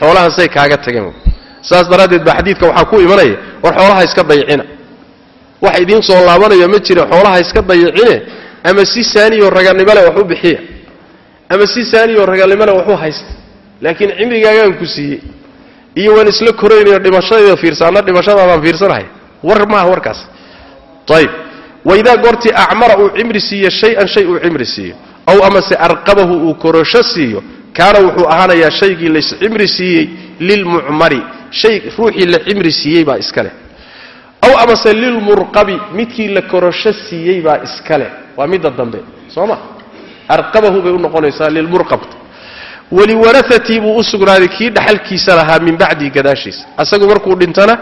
Xoolahaasay kaaga tageen saas daraaddeed baa xadiidka waxaa ku imanaya war xoolaha iska dayicina. Wax idiin soo laabanaya ma jira xoolaha iska dayicine ama si saaniyoo raganimo leh bixiya. Ama si saaniyoo raganimo leh wax u haysta. Laakiin cimrigaagaan ku siiyey iyo waan isla koraynayo dhimashadayda fiirsaana dhimashadaadaan fiirsanahay. War maaha warkaas. Ayib waidaa goortii acmara uu cimri siiyo shay-an shay uu cimri siiyo. Aw amase arqabahu uu korosho siiyo kaana wuxuu ahaanayaa shaygii lays cimri siiyey lilmucmari shay ruuxii la cimri siiyey baa iska leh. Aw amase lilmurqabi midkii la korosho siiyey baa iska leh. Waa midda dambe. Soo ma? Arqabahu bay u noqonaysaa lilmurqabta waliwarahatii buu u sugnaaday kii dhaxalkiisa lahaa min bacdihi gadaashiisa. Asagu markuu dhintana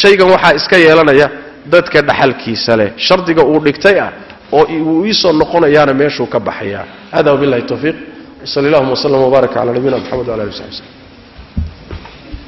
shaygan waxaa iska yeelanaya dadka dhaxalkiisa leh. Shardiga uu dhigtay ah oo uu iisoo noqonayaana meeshuu ka baxayaa. Hada wabillahi tawfiiq. Wsal allahuma wslm wbaarak cala nabiyina mxamed wala ali w saxbi slm